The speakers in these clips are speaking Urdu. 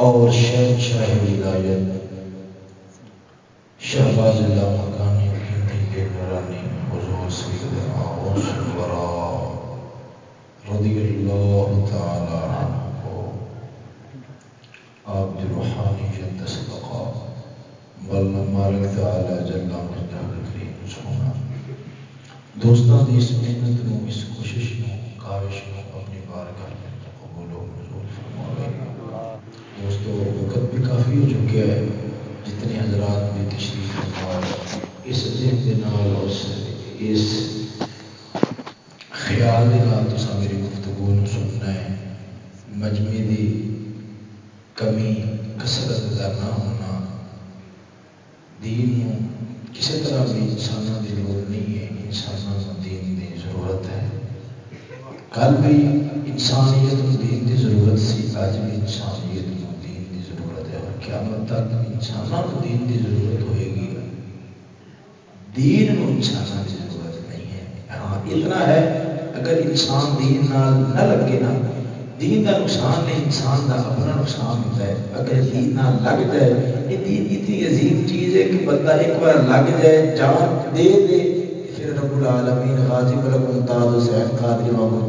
اور شہنشاہ ولایت، شہباز اللہ مکانی پنڈی کے نورانی حضور سید آغوش ورا رضی اللہ تعالی عنہ کو آپ کی روحانی جد صدقہ بلنا مالک تعالی جل مجدہ کریم سونا۔ دوستاں دی اس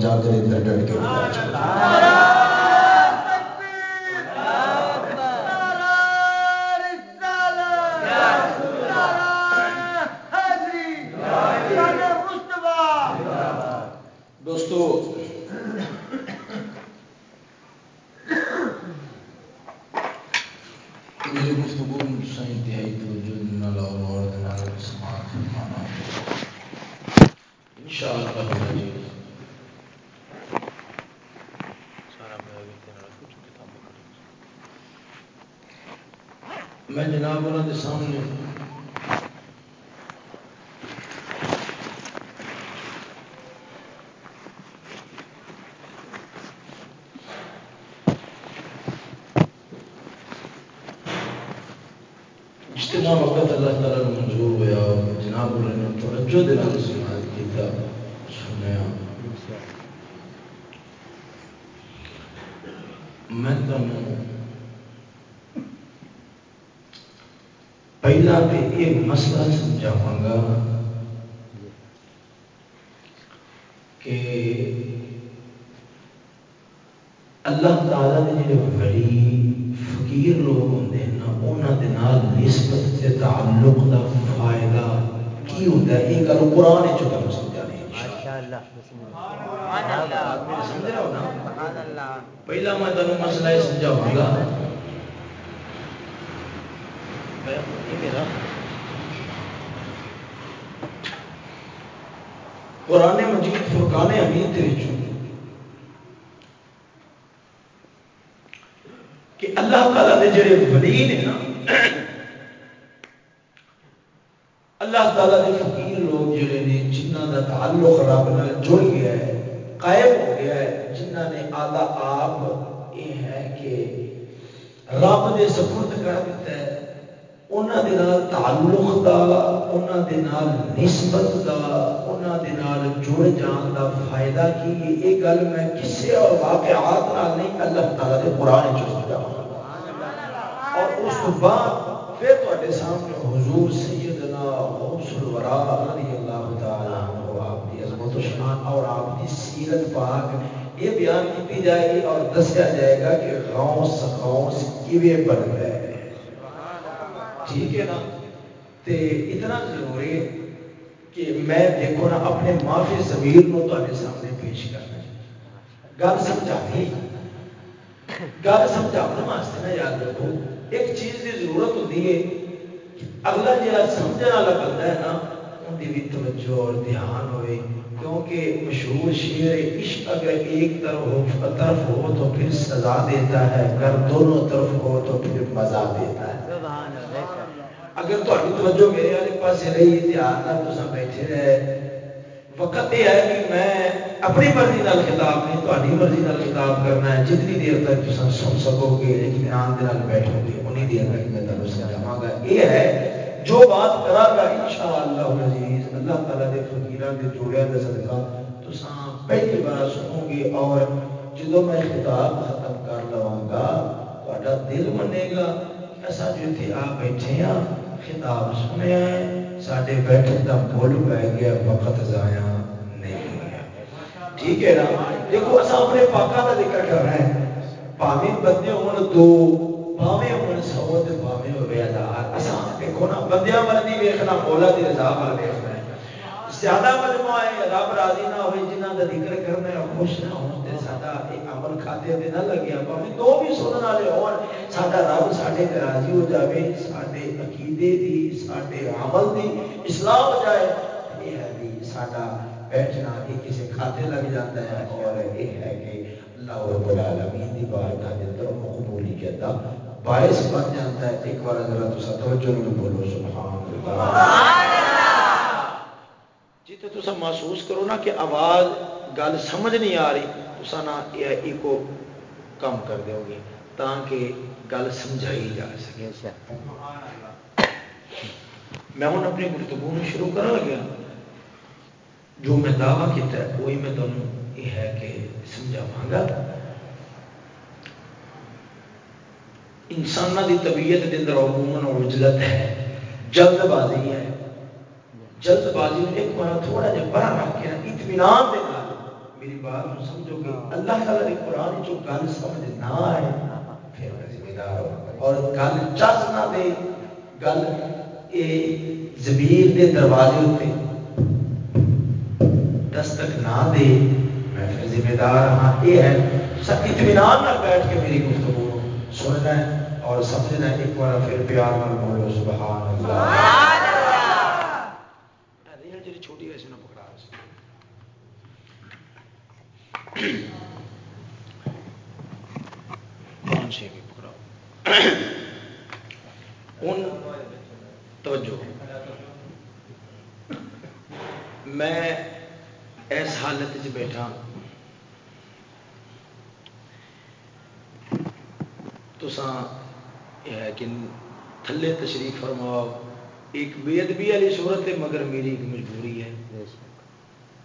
جا کر ادھر سیرت پاک یہ بیان کی جائے گی اور دسیا جائے گا کہ غوث غوث کیویں بنتا ہے ٹھیک ہے نا؟ تے اتنا ضروری ہے کہ میں دیکھو نا، اپنے معافی ضمیر کو تے سامنے پیش کرنا گل سمجھا گل سمجھانے واسطے نا یاد رکھو، ایک چیز کی ضرورت ہوتی ہے کہ اگلا جا سمجھنے والا بندہ ہے نا ان کی بھی توجہ اور دھیان ہوئے، کیونکہ مشہور شیر عشق اگر ایک طرف ہو طرف ہو تو پھر سزا دیتا ہے، اگر دونوں طرف ہو تو پھر مزہ دیتا ہے۔ اگر تاری توجہ میرے والے پاس رہی، دھیان نہ تو بیٹھے رہے۔ وقت یہ ہے کہ میں اپنی مرضی نال خطاب نہیں تاری مرضی نال خطاب کرنا ہے۔ جتنی دیر تک تصا سن سکو گے اطمینان کے بیٹھو گے انہیں دیر تک میں تمہیں سمجھاوا گا۔ یہ ہے جو بات کرا گا ان شاء اللہ اللہ تعالیٰ کے فکیر کے جوڑیا کا صدقہ تو پہلی بار سنو گے اور جب میں خطاب ختم کر لوا گا تا دل منے گا ایسا جو اتنے آ بیٹھے ہاں خطاب سنیا ہے سارے بیٹھے کا بول پی گیا، وقت ضائع نہیں ہوا ٹھیک ہے نا؟ دیکھو اصا اپنے پاکوں کا ذکر کر رہے ہیں۔ پاوے بندے ہو دو پاوے ہو سو پاوے ہوئے ہزار۔ اصا دیکھو نا بندیا وال نہیں ویکنا مولا کی رضا وال ویخنا زیادہ مجموعہ ہے رب راضی نہ ہوئے جنہ کا ذکر کرنا ہے، خوش نہ ہو سا عمل کھاتے تے نہ لگیا پاوے دو بھی سننے والے ہون، ساڈا رب ساڈے راضی ہو جاوے، ساڈے عقیدے دی، ساڈے عمل دی اصلاح ہو جائے۔ یہ ہے بھی ساڈا بیٹھنا یہ کسی کھاتے لگ جاتا ہے، اور یہ ہے کہ اللہ رب العالمین دی بارگاہ دے اندر مقبولیت دا باعث بن جاتا ہے ایک بار ذرا تو توجہ بولو سبحان اللہ۔ جی تو تصا محسوس کرو نا کہ آواز گل سمجھ نہیں آ رہی تو نہ یہ کو کم کر دو گے تاکہ گل سمجھائی جا سکے۔ میں ہوں اپنی گفتگو شروع کر لگا جو میں دعوی کیا ہے وہی میں تمہیں یہ ہے کہ سمجھاوا گا۔ انسان کی طبیعت کے اندر عموماً اجلت ہے جلد بازی ہے۔ جلد بازی ایک بار تھوڑا جہا بڑا رکھ کے اطمینان دے نال۔ میری بات سمجھو گے اللہ تعالیٰ کے قرآن جو گل سمجھ نہ آئے، پھر میں ذمہ دار ہوں۔ اور گل چس نہ دے، گل زمیر کے دروازے اتنے دستک نہ دے، میں پھر ذمہ دار ہاں۔ یہ ہے اطمینان نہ بیٹھ کے میری گفتگو۔ سننا ہے اور سمجھنا ایک بار پھر پیار نال بولو سبحان اللہ۔ چھوٹی ویسے نہ پکڑا۔ توجہ۔ میں اس حالت بیٹھا۔ تو یہ ہے کہ تھلے تشریف فرماؤ۔ ایک بے ادبی والی صورت ہے، مگر میری ایک مجبوری ہے۔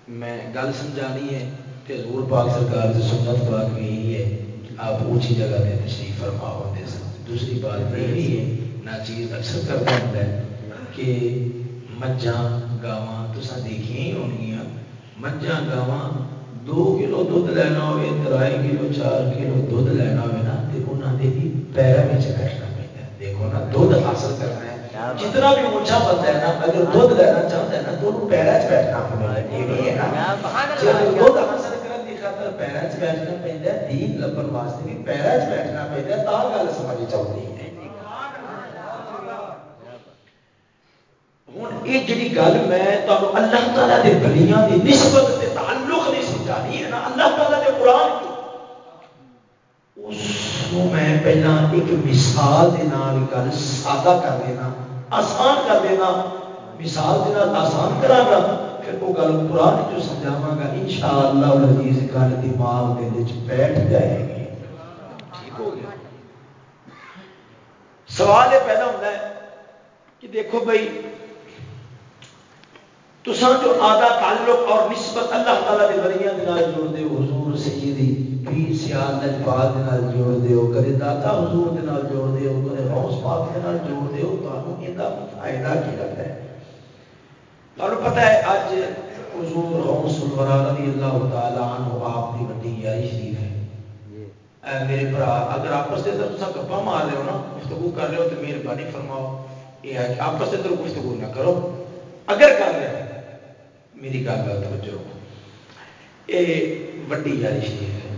میں گل سمجھانی ہے کہ حضور پاک سرکار سے سنت پاک یہی ہے آپ اونچی جگہ پہ تشریف فرماؤ دے دوسری بات یہ بھی ہے نہ چیز اکثر کرتا ہوں کہ مجھا گاواں تو دیکھیے ہی ہونگیاں۔ مجھا گاواں دو کلو دھد لینا ہوئے ترائی کلو، چار کلو دھد لینا ہوئے نا تو انہوں نے بھی پیروں میں بیٹھنا پہنتا ہے دیکھو نا دھد حاصل کرنا ہے جتنا بھی اونچا بندہ ہے نا اگر دھد لینا چاہتا ہے نا تو بیٹھنا پڑے یہ ہے نا حاصل کی خاطر پیروں سے بیٹھنا پہنتا ہے دین لبن واسطے بھی بیٹھنا پہنتا ہے تا گل سمجھ ہے ہوں یہ جی گل میں اللہ تعالیٰ کے بلیاں کی نسبت تعلق سمجھانی ہے نا اللہ تعالیٰ کے قرآن اس میں پہلا ایک مثال کے نال گل سادہ کر دینا آسان کر دینا مثال کے نال آسان کرا گا پھر وہ گل قرآن جو سمجھاوا گا ان شاء اللہ عزیز گل دماغ کے بیٹھ جائے گی۔ ٹھیک ہو گیا۔ سوال یہ پیدا ہوتا ہے کہ دیکھو بھائی تو جو آدھا تعلق اور نسبت اللہ تعالیٰ کے ولیاں جوڑ دے حضور سیدی پیر سیال نال جوڑ دیو کدے داتا حضور نال جوڑ دیو کدے غوث پاک جوڑ دیو تانوں ایندا فائدہ کی لگتا ہے۔ تانوں پتہ ہے اج حضور غوث الورا رضی اللہ تعالی عنہ آپ دی بڑی یاری شریف ہے۔ اے میرے بھرا اگر آپس کے اندر گپا مار رہے ہو نا، گفتگو کر رہے ہو تو مہربانی فرماؤ۔ یہ ہے کہ آپس کے اندر گفتگو نہ کرو۔ اگر کر رہے ہو میری گل بات توجہ یہ وڈی یاری شریف ہے۔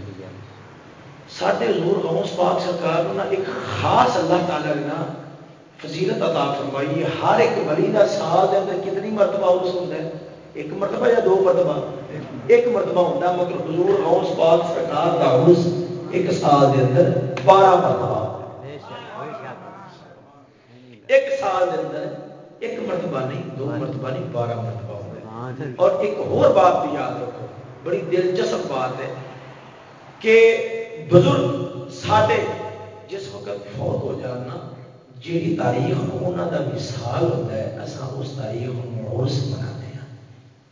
سڈے حضور غوث پاک سرکار ایک خاص اللہ تعالی نے فضیلت عطا فرمائی ہے ہر ایک ولی کا سال کے اندر کتنی مرتبہ عرس ہوتا ہے؟ ایک مرتبہ یا دو مرتبہ؟ ایک مرتبہ ہوتا ہے مگر حضور غوث پاک سرکار کا عرس ایک سال کے اندر بارہ مرتبہ ایک سال کے اندر ایک مرتبہ نہیں دو مرتبہ نہیں بارہ مرتبہ اور ایک اور بات بھی یاد رکھو بڑی دلچسپ بات ہے کہ بزرگ ساڈے جس وقت فوت ہو جانا جیڑی تاریخ انہوں کا مثال ہوتا ہے اصا اس تاریخ عرس منانے ہیں۔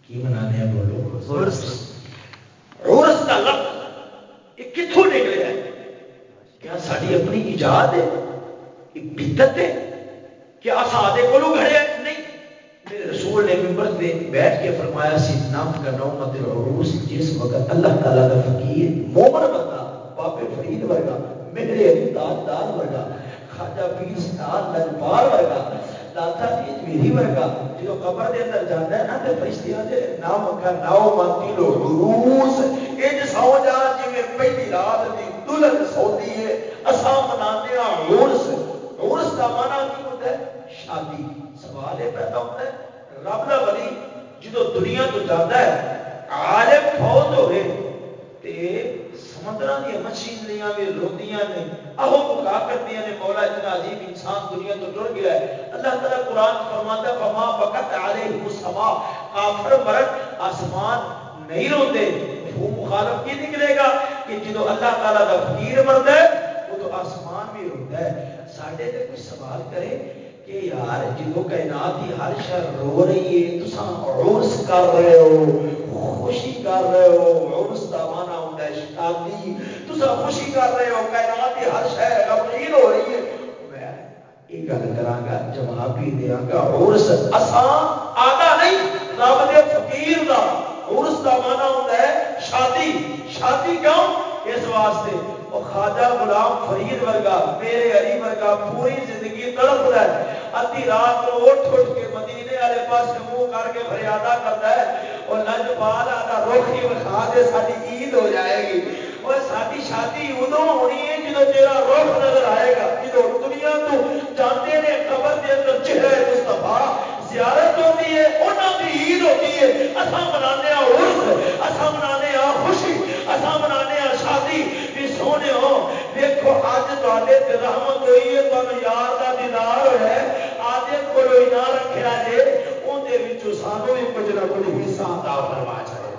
کی منانے ہیں بولو؟ عرس۔ عرس کا لفظ یہ کتوں نکلے ہے؟ کیا ساری اپنی ایجاد ہے؟ بدت ہے؟ کہ اصا آدھے کو گھڑے نہیں۔ میرے رسول نے ممبر دے بیٹھ کے فرمایا سی نام کا نومت العروس، جس وقت اللہ تعالیٰ کا فقیر، مومن بندہ، بابے فرید ورگا میرے علی تاجدار ورگا خواجہ پیر ستار لجبار ورگا داتا جیت میری ورگا جو قبر دے اندر جاتا ہے نا، تے فرشتے آتے نام کا نومت العروس اے سو جا جی پہلی رات دی دلہن سوندی ہے۔ اساں منانے ہاں عرس عرس دا معنی کی ہوتا ہے؟ شادی۔ سوال یہ پیدا ہوتا ہے، رب کا ولی جدو دنیا تو جاتا ہے، عالم فوت ہوئے، تے سمندر دیا مچھلیاں بھی روندیاں نے، اہو بکا کردیا نے، مولا اتنا عظیم انسان دنیا تو ٹر گیا ہے۔ اللہ تعالیٰ قرآن فرماتا ہے، فما بکت علیہ السما کافر مرد آسمان نہیں روتے وہ مخالف کی نکلے گا کہ جدو اللہ تعالیٰ کا فقیر مرد ہے وہ تو آسمان بھی روتا ہے۔ ساڈے تے کوئی سوال کرے کہ یار، جدو کائنات کی ہر شہر رو رہی ہے تو عرس کر رہے ہو، خوشی کر رہے ہو، عرس کا شادی۔ تو خوشی کر رہے ہو، کائنات کی ہر شہر غمگین ہو رہی ہے۔ میں یہ گل کرا گا، جواب بھی دیا گا، عرس آسان آگا نہیں، رب دے فقیر دا عرس کا مانا ہوتا ہے شادی۔ شادی کیوں؟ اس واسطے۔ وہ خواجہ غلام فرید ورگا، میرے علی ورگا پوری زندگی تڑپ رہا ہے۔ ادھی رات کو اٹھ اٹھ کے سینے والے پاس منہ کر کے فریادہ کرتا ہے، اور لنج پال آتا روکھی وکھا کے ساری عید ہو جائے گی۔ اور ساری شادی ادو ہونی ہے جدو تیرا روخ نظر آئے گا۔ جدو دنیا تو جاتے نے قبر کے اندر چہرے مستفا زیارت ہوتی ہے انہوں کی عید ہوتی ہے۔ اصا منانے عرس اصا منانے خوشی اصا منا شادی۔ بھی سونے ہو، دیکھو اج تے رحمت ہوئی ہے تمہیں یار کا دیدار ہوا کوئی نہ رکھا جائے اندر سانوں بھی کچھ نہ کچھ حصہ فرما چاہے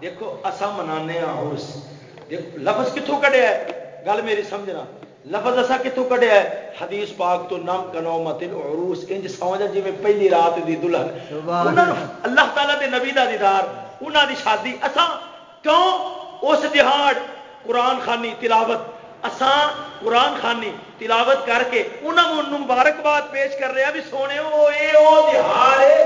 دیکھو اصا منا ہاں، دیکھو، لفظ کتوں کٹیا گل میری سمجھنا۔ لفظ اصا کتوں کٹیا ہے؟ حدیث پاک تو نم کنو متن عروس انج سمجھ جی پہلی رات دی دلہن۔ اللہ۔ تعالیٰ دے نبی دا دیدار انہوں دی شادی اساں کیوں اس دہاڑ قرآن خانی تلاوت اساں قرآن خانی تلاوت کر کے انہوں مبارکباد پیش کر رہے ہیں بھی سونے وہ اے او دہاڑ ہے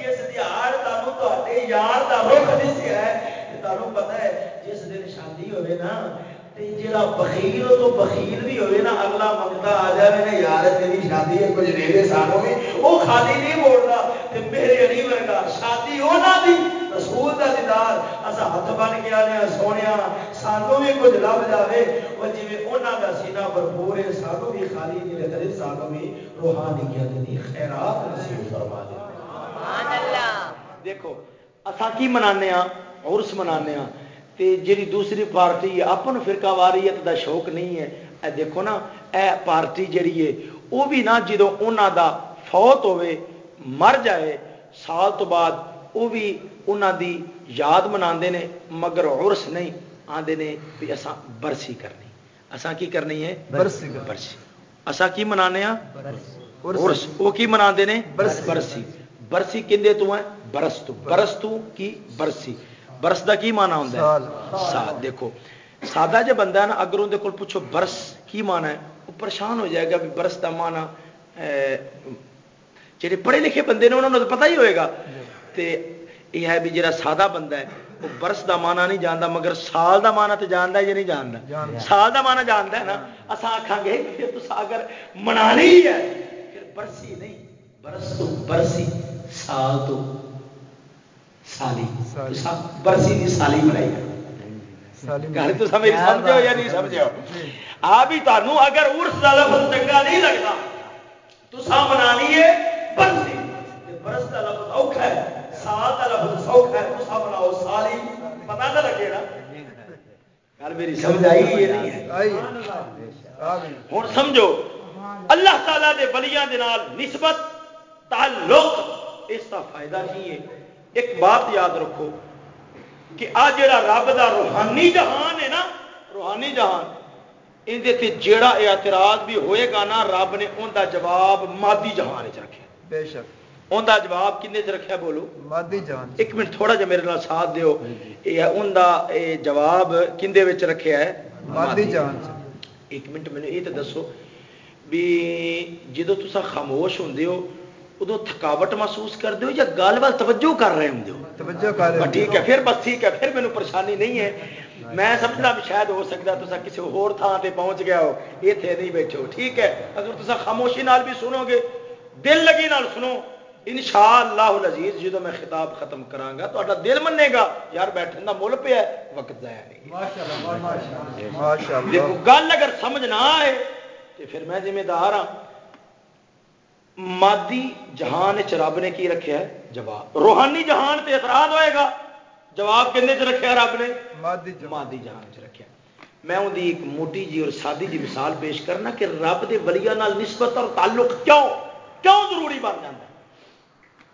جس دہاڑ تمہیں یار کا رخ دسیا ہے تمہیں پتا ہے جس دن شادی ہوئے نا جا بخیل تو بخیل بھی ہوئے نا اگلا منگتا آ جائے نا یار تیری شادی ہے کچھ میرے سالوں میں وہ خالی نہیں بولتا میرے نہیں ورگا شادی ہونا دی رسول کا دیدار اصا ہاتھ بن کے آنے سونے سانوں بھی کچھ لب جائے وہ جی انہوں کا سینہ بھرپور ہے سانوں بھی خالی نہیں رکھتے سانوں بھی روحانیت کی خیرات نصیب فرما دے دیکھو اصا کی منانے ہاں عرس منانے ہاں تے جی دوسری پارٹی ہے اپن فرقہ واریت دا شوق نہیں ہے۔ اے دیکھو نا اے پارٹی جڑی ہے وہ بھی نہ جدو انہوں دا فوت ہوئے مر جائے سال تو بعد وہ بھی انہوں دی یاد منا نے مگر عرس نہیں آدھے نے بھی اسا برسی کرنی۔ اسا کی کرنی ہے؟ برسی۔ برسی۔ اسا کی منانے ہاں؟ عرس۔ وہ کی منا نے؟ برسی۔ برسی۔ کندے تو ہیں؟ برس تو برس تو کی برسی۔ برس کا کی مانا ہوں سال۔ دیکھو سادہ جہ بندہ ہے نا اگر اندر کو پوچھو برس کی مانا ہے وہ پریشان ہو جائے گا بھی برس کا مانا جہے پڑھے لکھے بندے نے انہوں نے تو پتا ہی ہوئے گا۔ یہ ہے بھی جا سادہ بندہ ہے وہ برس کا مانا نہیں جانتا مگر سال کا مانا تو جانتا یا نہیں جانتا سال کا مانا جانتا ہے نا۔ اصا آخان گے تو اگر منا ہی ہے پھر برسی نہیں۔ برس تو برسی سال تو سالی۔ برسی کی سالی بنائی گل تو میری سمجھو یا نہیں سمجھو؟ آ بھی تمہوں اگر ارس کا لفظ چنگا نہیں لگتا تو منا لیے برسی۔ برس کا لفظ اوکھا ہے سال کا لفظ سوکھا ہے تو بناؤ سالی۔ پتا نہ لگے نا۔ گل میری سمجھ آئی ہوں سمجھو اللہ تعالیٰ دے بلیاں دے نال نسبت تعلق اس کا فائدہ نہیں ہے؟ ایک بات یاد رکھو کہ آ جڑا رب کا روحانی جہان ہے نا روحانی جہان اندر جیڑا اعتراض بھی ہوئے گا نا رب نے ان کا جواب مادی جہان چ رکھا بے شک۔ ان کا جواب کن چ رکھا بولو؟ مادی جہان۔ ایک منٹ تھوڑا جا میرے نال ساتھ دیو۔ یہ ان جواب کھے رکھا ہے؟ مادی جہان۔ ایک منٹ مجھے یہ تو دسو بھی جدو تصا خاموش ہوں ادو تھکاوٹ محسوس کر دو یا گل وال توجہ کر رہے ہوں توجہ کر ٹھیک ہے پھر بس ٹھیک ہے پھر مینو پریشانی نہیں ہے۔ میں سمجھنا شاید ہو سکتا تو کسی ہور تھان سے پہنچ گیا ہو اتنے نہیں بیٹھے ہو۔ ٹھیک ہے اگر تصا خاموشی نال بھی سنو گے دل لگی نال سنو۔ ان شاء اللہ لذیذ جدو میں خطاب ختم کرا تا دل منے گا یار بیٹھنے کا مل پیا وقت ضائع نہیں گل اگر سمجھ نہ آئے تو پھر میں ذمہ دار ہاں۔ مادی جہان چ رب نے کی رکھا ہے؟ جواب۔ روحانی جہان تے اعتراض ہوئے گا۔ جواب کھنے چ رکھا رب نے؟ مادی جہان۔ چ رکھا میں ان ایک موٹی جی اور سادی جی مثال پیش کرنا کہ رب کے بلیا نسبت اور تعلق کیوں؟ کیوں ضروری بن جاتا ہے؟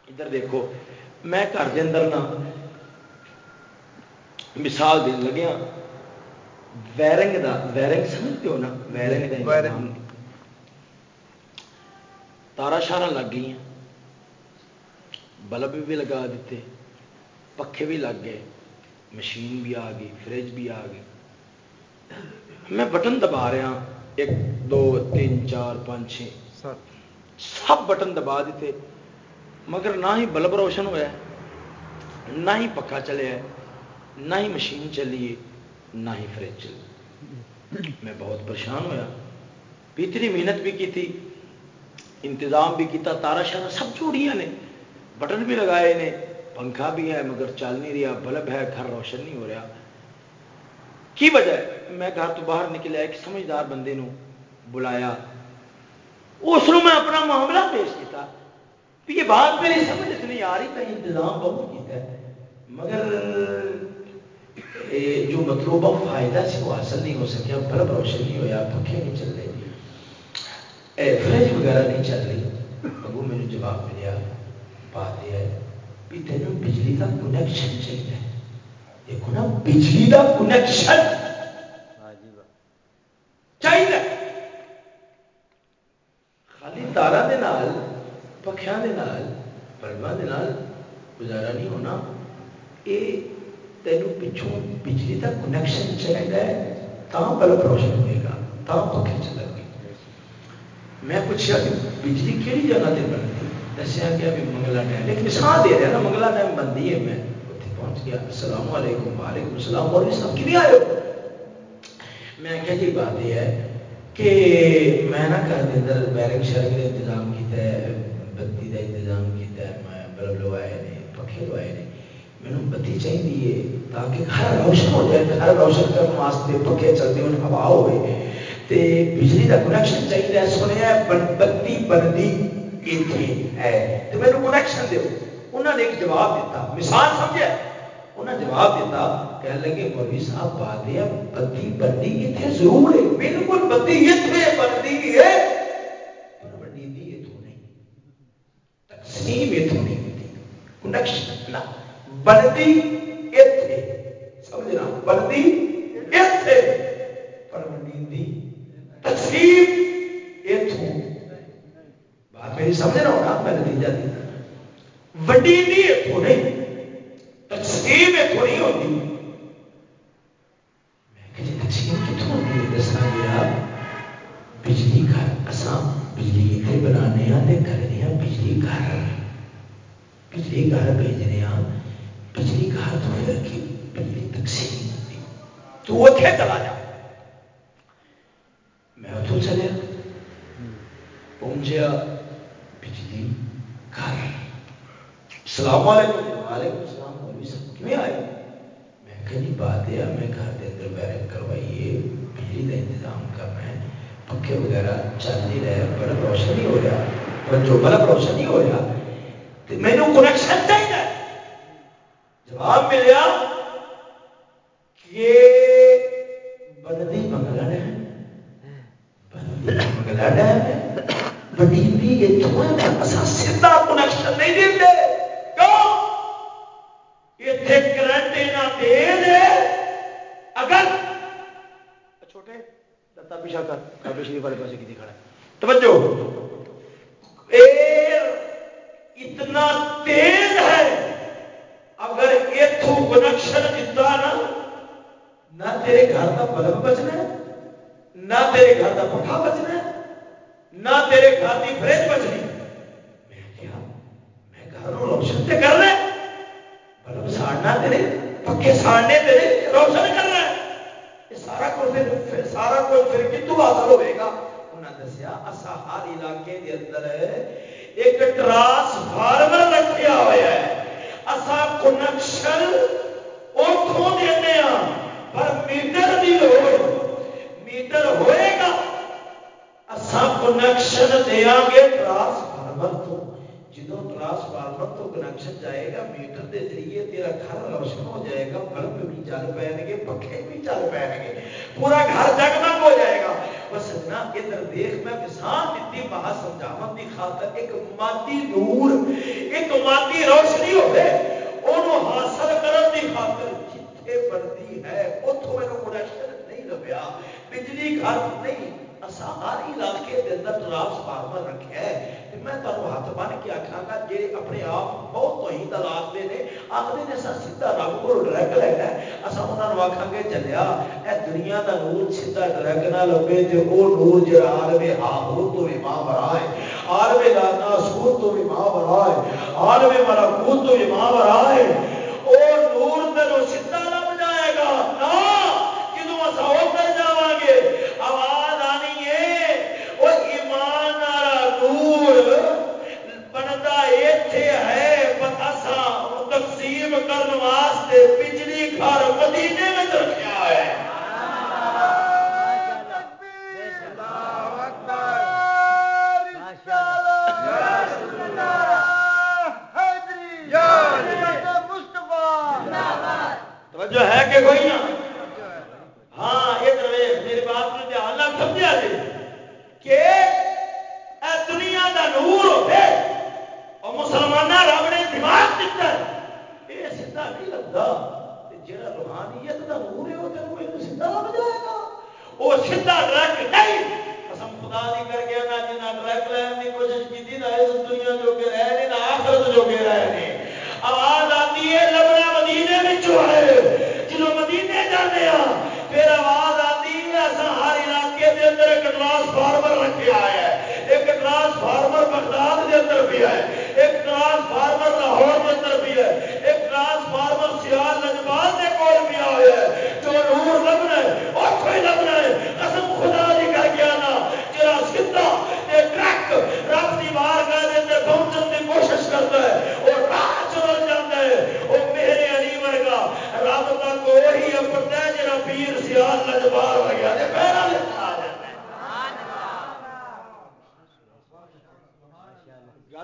ادھر دیکھو میں گھر کے اندر نا مثال دن لگیا ویرنگ دا ویرنگ سمجھتے ہو نا؟ ویرنگ دا تارا شارا لگ گئی بلب بھی لگا دیتے پکھے بھی لگ گئے مشین بھی آ گئی فریج بھی آ گئی میں بٹن دبا رہا ایک دو تین چار پانچ چھ سب بٹن دبا دیتے مگر نہ ہی بلب روشن ہوا نہ ہی پکا چلے نہ ہی مشین چلی نہ ہی فریج چلی میں بہت پریشان ہوا اتنی محنت بھی کی تھی انتظام بھی کیتا، تارا شارا سب چوڑیاں نے، بٹن بھی لگائے نے، پنکھا بھی ہے مگر چل نہیں رہا، بلب ہے، گھر روشن نہیں ہو رہا۔ کی وجہ ہے؟ میں گھر تو باہر نکلیا ایک سمجھدار بندے نو بلایا۔ اس میں اپنا معاملہ پیش کیا یہ بات میری سمجھ اتنی آ رہی تھا انتظام بہت کیتا ہے۔ مگر جو مطلوبہ فائدہ سے وہ حاصل نہیں ہو سکیا، بلب روشن نہیں ہوا پکے نہیں چل رہے۔ فریج وغیرہ نہیں چل رہی۔ اگو میرے جواب ملیا بات یہ ہے کہ تینوں بجلی کا کنیکشن چاہیے دیکھو نا بجلی کا کنیکشن چاہیے۔ خالی تارا پکھیا بلبا گزارا نہیں ہونا۔ یہ تینوں پچھوں بجلی کا کنیکشن چاہیے تا بلب روشن ہوئے گا تا پکے چلے۔ میں پوچھا کہ بجلی کہڑی جگہ سے بنتی دسیا گیا بھی منگلا ڈیم ایک مثال دے رہا نا، منگلا ڈیم بنتی ہے۔ میں اتنے پہنچ گیا۔ السلام علیکم، وعلیکم السلام۔ مولوی صاحب کتنے آئے ہو؟ میں کیا جی بات یہ ہے کہ میں نہ گھر کے اندر بیرنگ شیرنگ کا انتظام کیا ہے، بتی کا انتظام کیا ہے۔ میں بلب لوائے نے پکے لوائے نے۔ مینو بتی چاہیے تاکہ گھر روشن ہو جائے، گھر روشن کرنے واسطے پکے چلتے ہوئے ہوا ہوئے۔ تے بجلی کا کنیکشن چاہیے سنیا بتی بنتی اتنے ہے؟ تو میرے کنیکشن دو انہوں نے ایک جواب دیتا۔ مثال سمجھا انہیں جواب دیتا کہنے لگے، مولوی صاحب بات ہے بتی بنتی اتنے ضرور ہے۔ بالکل بتی اتنے بنتی ہے۔ بنتی اتنے سمجھنا بنتی اتنے پر بنی تقسیم اتوں بات میری سمجھ رہا ہونا میں نتیجہ دی وڈی نہیں اتوں نہیں۔ تقسیم اتوں نہیں ہوتی۔ جی، تقسیم کتوں ہوتی ہے؟ دسا گیا بجلی گھر اساں بجلی اتنے بنانے تے کرنے بجلی گھر۔ بجلی گھر بھیجنے بجلی گھر تو پھر بجلی تقسیم تو اتنے چلا جا۔ میں اتوں چلیا پہنچیا بجلی، گھر۔ السلام علیکم۔ وعلیکم السلام۔ مولوی صاحب، کیوں آئے؟ میں کہ جی، بات ہے میں گھر کے اندر بیرنگ کروائیے۔ بجلی کا انتظام کرنا ہے پکے وغیرہ چل نہیں رہے بلب روشن نہیں ہو رہا۔ پر جو بلب روشن نہیں ہو رہا۔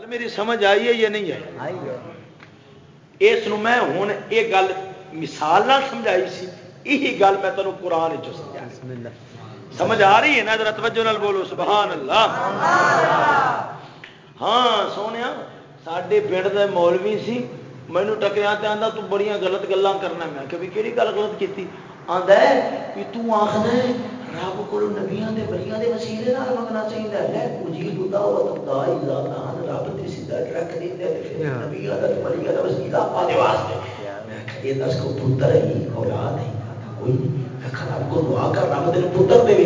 میری سمجھ آئی ہے یا نہیں ہے۔ اس میں ہوں یہ گل مثال نہ سمجھائی سی یہی گل میں تمہیں قرآن سمجھا سمجھ آ رہی ہے نا؟ ذرا توجہ نال بولو سبحان اللہ۔ ہاں سونے سڈے پنڈ کے مولوی سی مینو ٹکریا تو آتا تو بڑی غلط کرنا میں کہ کہڑی گل غلط کی آدھا ہے تو آخر رب کو نبیا کے بلیاں کے وسیلے منگنا چاہیے ہے۔ ہوا رب کی سیدھا ٹرک دیا نبیا کا بلیا کا وسیلا پانے واسطے۔ یہ دس کو پتر ہی اولاد نہیں کوئی نہیں۔ رب کو دعا کر رب تین پتر دے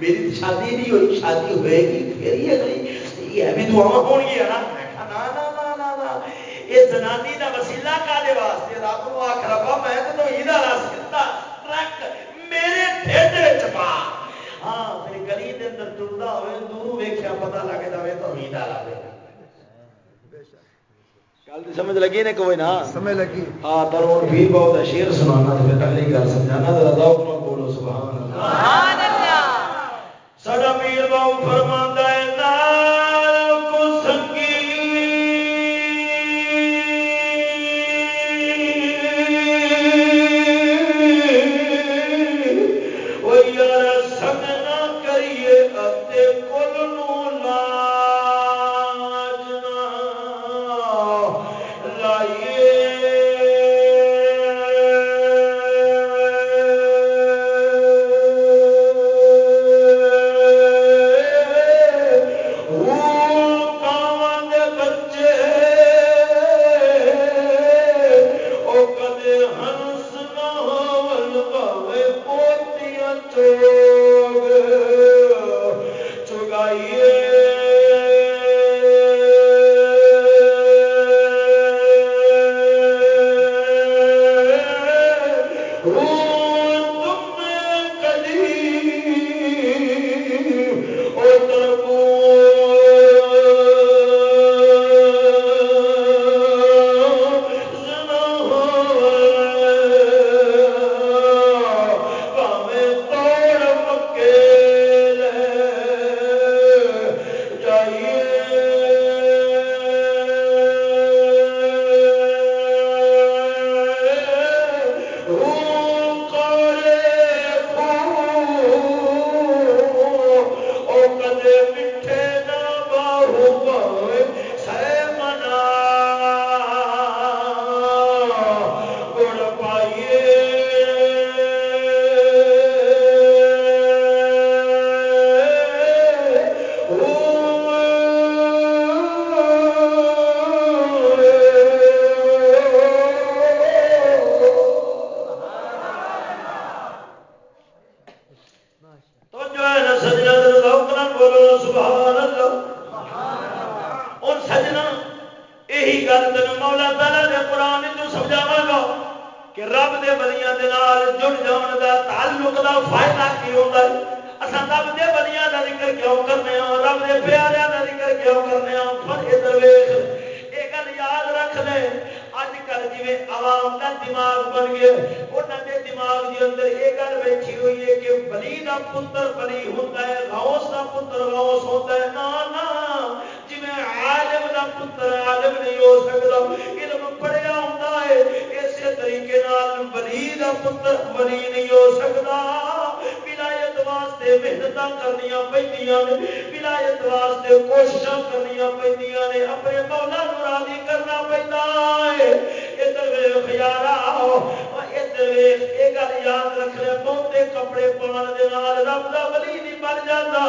میری شادی نہیں ہوئی شادی ہوئے گی پھر ہی اگلی۔ یہ بھی دعا ہو گیا؟ نا یہ زنانی کا وسیلا کا واسطے۔ رب کو آخ ربا میں تو یہ رس ٹرک میرے ڈھڈ پا۔ ہاں گلی کے اندر ٹرتا ہوئے دور ویخیا پتا لگ جائے تو ہی ڈالا دے گل سمجھ لگی نا کوئی نہ سمجھ لگی۔ ہاں پر ہوں پیر بہت شیر سنانا پھر اگلی گل سمجھانا ذرا ذوق بولو سبحان اللہ۔ سڈا پیر بہت فرما ہے میرا پتر ولی نہیں ہو سکتا ولایت واسطے محنت کرنی پہ واسطے کوشش کرنی پہ اپنے مولا کو کرنا پہنا ہے ادھر ویخ یار ادھر ویخ یہ گل یاد رکھنا بہتے کپڑے پان کے رب کا ولی نہیں بن جاتا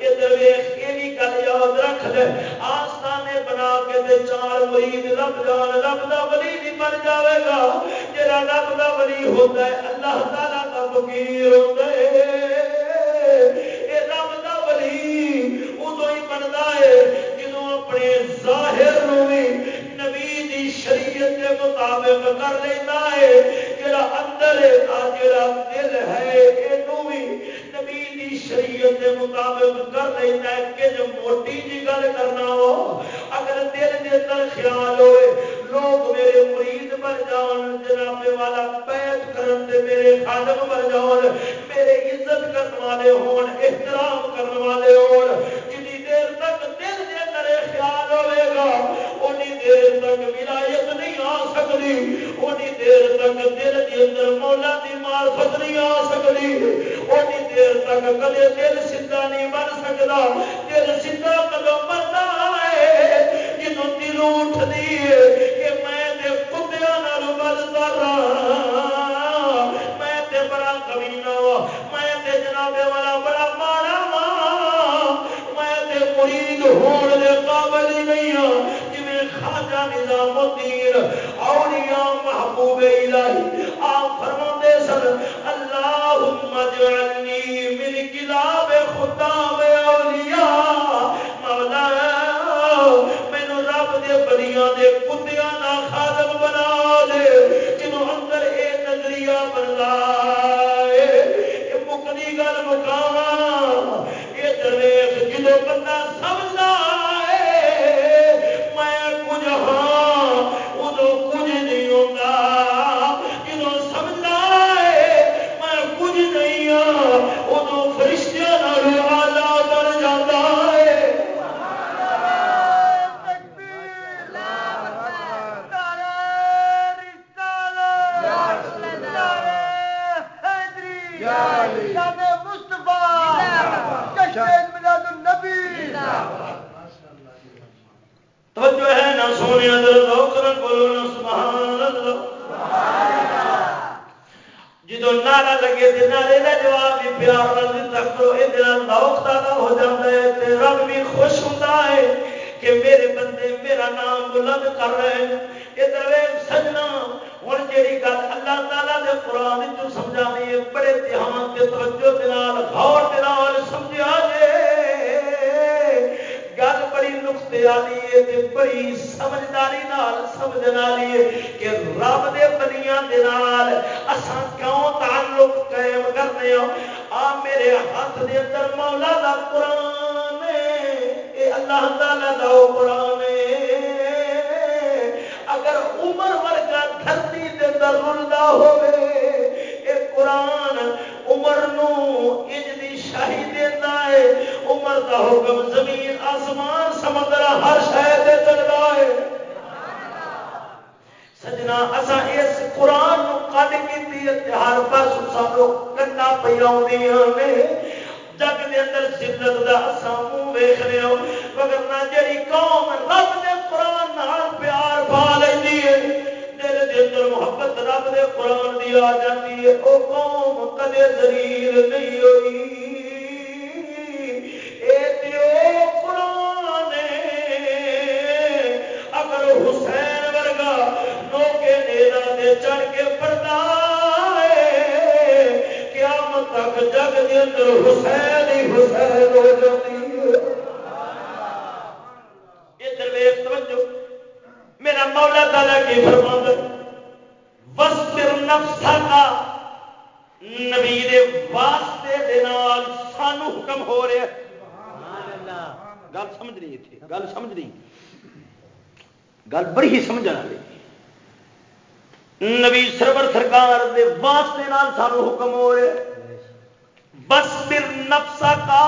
ادھر ویخ یہ بھی گل یاد رکھ لے آستان آستانے بنا کے دے چار مرید رب جان، رب دا ولی نہیں بن جاوے گا۔ جڑا رب دا ولی ہوتا ہے، اللہ تعالی دا فقیر ہوتا ہے۔ اے رب دا ولی ادو ہی بنتا ہے جدو اپنے ظاہر نو بھی نبی دی شریعت کے مطابق کر لینا ہے۔ جڑا اندر ہے جڑا دل ہے یہ بھی نبی دی شریعت کے مطابق کر لینا ہے۔ کہ جو موٹی جی گل کرنا ہو اگر دل کے اندر خیال ہوئے، لوگ میرے مرید بن جان، جناب والا پیت کرن دے میرے خادم بن جان، میرے عزت کرنے والے ہون، احترام کرنے والے ہون، جنی دیر تک دل دے اندر خیال ہوئے گا، اونی دیر تک ولایت نہیں آ سکتی، اونی دیر تک دل دے اندر مولا دی معرفت نہیں آ سکتی، اونی دیر تک کدے دل سیدھا نہیں بن سکتا، دل سیدھا کدو بنتا ہے جدو دل اٹھتی ہے کہ میں کتیا بدتر میں تے بڑا کمینا وا میں تے جنابے والا بڑا ماڑا وا میں تے مرید ہون دے قابل ہی نہیں ہوں جی خاجہ نظام الدین اولیاء محبوب الہی آپ فرما سن اللہم اجعلنی من کلاب خطاب اولیاء مولا مینو دے بلیاں کتیاں دا خادم بنا دے، جنوں اندر اے نظریہ بنتا ہے مکنی گل مکاوا یہ درویش جدو بندہ سمجھتا توجہ سونے اندر بولو نا سبحان اللہ جدو نعرہ لگے تو نعرے کا جواب بھی پیار دیتا کرو یہ لوک تازہ ہو جاتا ہے رب بھی خوش ہوتا ہے کہ میرے بندے میرا نام بلند کر رہے ہیں ادھر سجنا ہوں جی گل اللہ تعالیٰ دے قرآن چ سمجھا ہے بڑے دھیان کے توجہ غور سمجھا جے گل بڑی نقطے والی ہے بڑی سمجھداری سمجھ والی ہے کہ رب دے بنیا اسان کیوں تعلق قائم کرنے ہو آ میرے ہاتھ دے اندر مولا دا قرآن اے اللہ تعالی دا قرآن اگر عمر ورگا دھرتی دے اندر رلدا ہوے اے قرآن عمر نو انج دی شاہی دیندا ہے۔ عمر دا حکم زمین، آسمان، سمندر، ہر شہر دے چلدا ہے۔ سجنا اسا اس قرآن نو کڈ کیتی ہر پاس سانو کنڈا پہ آدیاں جگ دے اندر ذلت دا اسا منہ ویکھ رہے ہو ہاں۔ مگر نہ جڑی قوم رب دے قرآن نال پیار پا لینی ہے، دل دے اندر محبت رب دے قرآن دی آ جاتی ہے۔ او قوم کدے ذلیل نہیں ہوئی۔ نبی واسطے دے نال سانو حکم ہو رہا گل سمجھ رہی تھی، گل سمجھ رہی گل بڑی ہی سمجھ والی نبی سرور سرکار دے واسطے نال سانو حکم ہو رہا بس پھر نفسا کا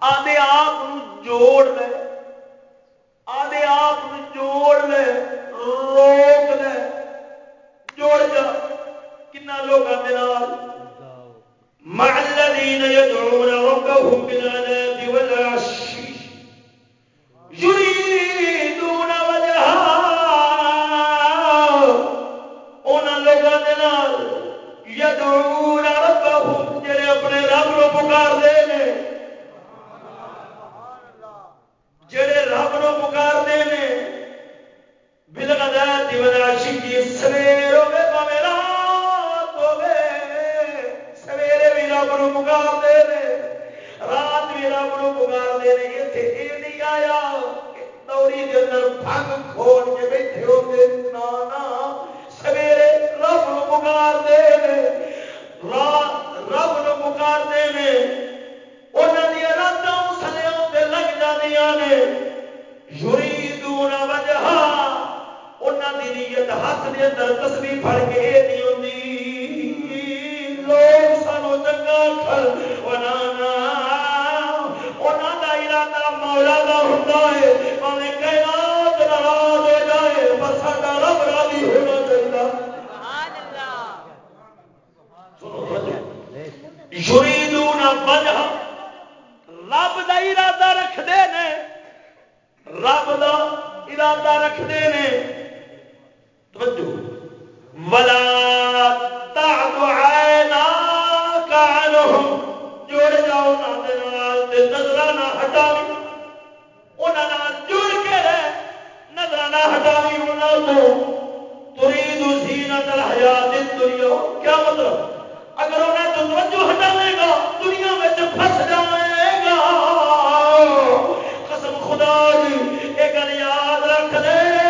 آدھے آپ جوڑ لے۔ آدھے آپ جوڑ لے، روک لے۔ جوڑ جا۔ کنا لوگ محلین يدعون ربهم بالغداة والعشي یریدون اپنے رب نو پکار دے نے جڑے کی سویر ہوے پاویں رات ہوے رب نو پکار دے نے، رات وی رب نو پکار دے آیا دوری کے اندر پگ کھول کے بیٹھے ہوتے نانا سویرے رب نو مگارتے ہیں رب نو مگارتے ہیں انہوں دیا رات مسلے لگ جانیا نے۔ یوری دون وجہ انہوں کی نیت ہاتھ کے اندر تصویر پڑ کے یہ نہیں ہوتی لوگ سانو چنگا کھل بنانا مولا کا ہوتا ہے پہ کائنات ناراض ہو جائے، پر ساڈا رب راضی ہونا چاہیے یریدون وجہ، رب کا ارادہ رکھتے ہیں رب کا ارادہ رکھتے ہیں توجہ۔ ولا تعد عیناک عنهم جڑ جاؤ نال نظر نہ ہٹاوی انہاں جڑ کے رہ تو زینت الحیات کیا مطلب؟ اگر انہیں تو توجہ گا، دنیا میں پھنس جائے گا۔ قسم خدا جی، دی یاد رکھ لے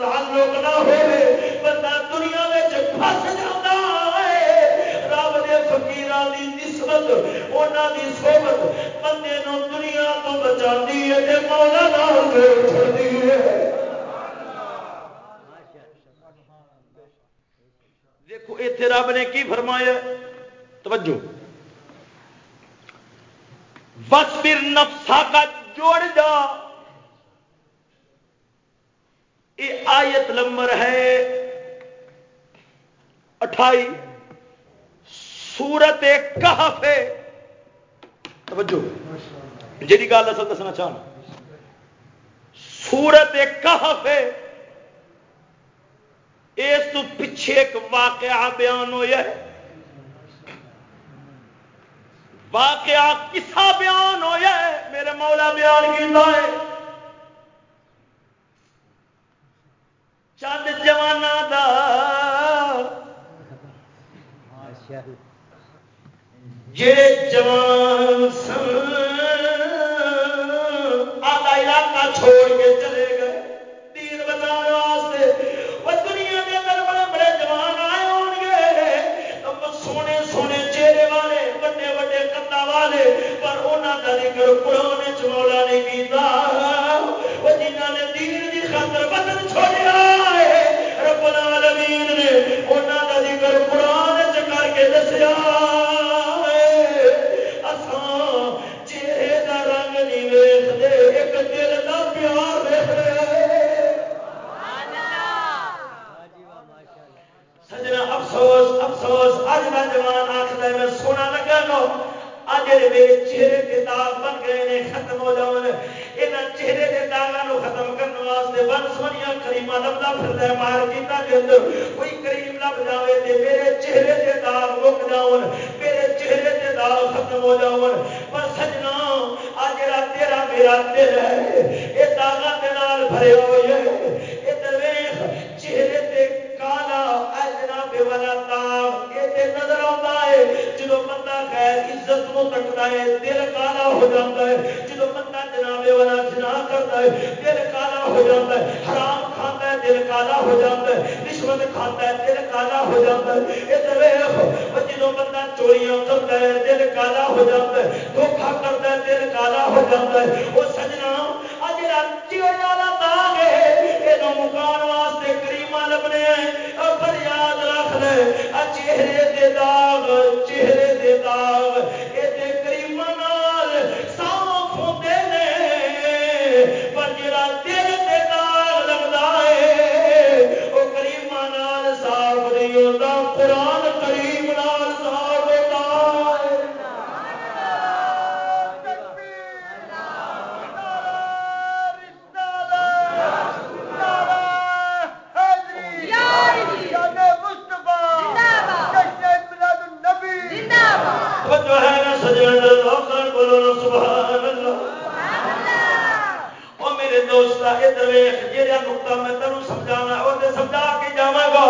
تعلق نہ ہوئے دی نسبت انہاں دی صحبت بندے نو دنیا تو بچاندی ہے تے مولا نال جوڑ چھڑدی ہے۔ دیکھو، ایتھے رب نے کی فرمایا؟ توجہ۔ وصبر نفسا کا جوڑ جا یہ آیت نمبر ہے اٹھائی۔ سورت کہف ہے۔ توجہ۔ جی گل اصل دسنا چاہنا۔ سورت کہف ہے۔ اس تو پیچھے ایک واقعہ بیان ہوا ہے۔ واقعہ کسا بیان ہوا ہے؟ میرے مولا بیان کیا ہے۔ چند جوان جڑے جوان سن آدھا علاقہ چھوڑ کے چلے گئے۔ تیر بچا واسطے وہ دنیا کے اندر بڑے بڑے جوان آئے ہو گے۔ سونے سونے چہرے والے وڈے وڈے کتا والے، پر انہوں کا ذکر قرآن چولا نہیں کیتا۔ وہ جنہ نے دین کی خاطر بدل چھوڑیا قرآن افسوس، اج کا جوان آخر میں سونا لگا گا اج میرے چہرے کے داغ بن گئے نے ختم ہو جاؤ یہاں چہرے کے داغوں ختم کرنے واسطے بن سونیا کریم لبدا پھر مارکیٹا کے اندر۔ کوئی کریم لب جائے تو میرے چہرے کے داغ مک جاؤ میرے چہرے کے داغ ختم ہو جاؤ پر سجنا آ جا تیرا میرا دل ہے۔ یہ داغا کے بھرے ہوئے کو کٹتا ہے دل کالا ہو جاتا ہے جب بندہ جنابے والا جنا کرتا ہے، دل کالا ہو جاتا ہے، حرام کھاتا ہے، دل کالا ہو جاتا ہے رشوت کھاتا ہے، دل کالا ہو جاتا ہے۔ ادھر جب بندہ چوریاں کرتا ہے، دل کالا ہو جاتا ہے دھوکھا کرتا ہے، دل کالا ہو جاتا ہے۔ وہ سجنا چہرے چہرے داغ یہ پر دل کے لگتا ہے وہ کریم قرآن کریم صاف ہوتا جو ہے نا سجن بولو سبحان اللہ وہ میرے دوست ادھر ویخ جہاں نقطہ میں تینوں سمجھا وہ سمجھا کے جا گا۔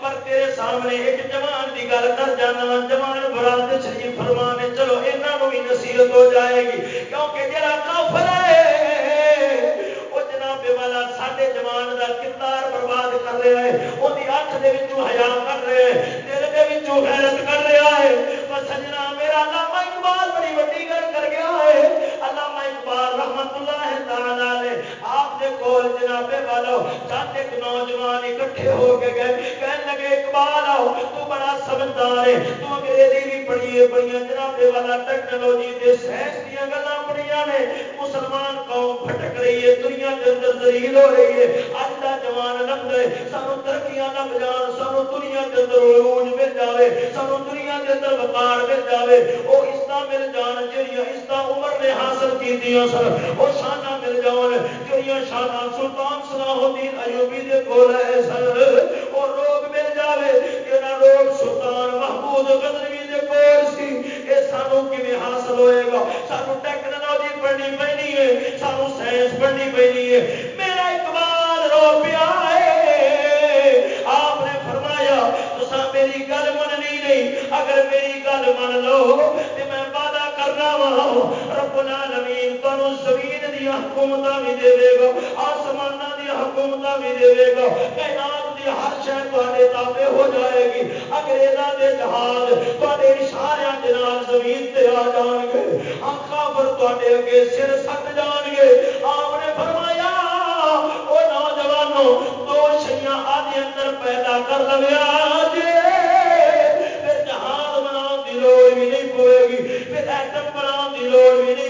پر تیرے سامنے ایک جوان کی گل کر جانا، جوان برات شریف فرمانے، چلو یہاں بھی نصیحت ہو جائے گی۔ کیونکہ جڑا کافر ہے وہ جناب والا سارے جوان کا کردار برباد کر رہا ہے۔ وہ اکھ دیا کر رہا ہے، دل کے حیرت کر رہا ہے۔ پر سجنا، میرا علامہ اقبال بڑی وڈی گل کر گیا ہے۔ اقبال رحمت اللہ تعالی آپ نے کول جنابے والو چند ایک نوجوان اکٹھے ہو کے گئے کہنے لگے، اقبال آؤ، تو بڑا سمجھدار ہے، تو انگریزی بھی پڑھی ہے بڑی جنابے والا ٹیکنالوجی دے سائنس دیا گلا پڑھیا نے، مسلمان قوم پھٹک رہی ہے، دنیا کے اندر دلیل ہو رہی ہے اج کا جوان لب گئے سانو ترقیاں لب جان سانو دنیا کے اندر عروج مل جاوے، سانو دنیا کے اندر وقار مل جاوے وہ عزت مل جان جہاں عزت عمر نے حاصل کی سر وہ شانہ مل جاؤ۔ جہاں شانہ سلطان صلاح الدین ایوبی دے کول ہے سر اور بھی دے گا۔ کائنات دی ہر شہر تے تابے ہو جائے گی۔ انگریزاں دے جہاز تے اشارے جناب زمین تے آ جان گے۔ ہم کافر تے اگے سر سٹ جان گے۔ آپ نے فرمایا وہ نوجوانوں دو شیاں آدھی اندر پیدا کر لویا جے پھر جہاز بنا کی لوڑ بھی نہیں پوے گی۔ پھر ایٹم بنا کی لوڑ بھی نہیں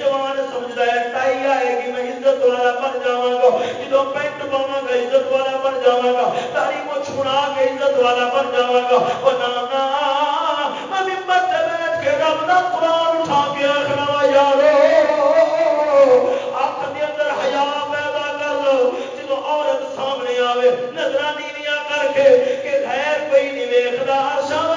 جوان سمجھتا ہے ٹائی آئے گی، میں عزت والا بن جاواں گا جدو پینٹ پاوا گا عزت والا بن جاواں گا تاری کو چھڑا کے عزت والا بن جاواں گا وہ نانا سے بیٹھ کے رب قرآن اٹھا کے یارو۔ آپ کے اندر پیدا کر۔ لو سامنے آئے کر کے کہ غیر کوئی نہیں ویکھدا شام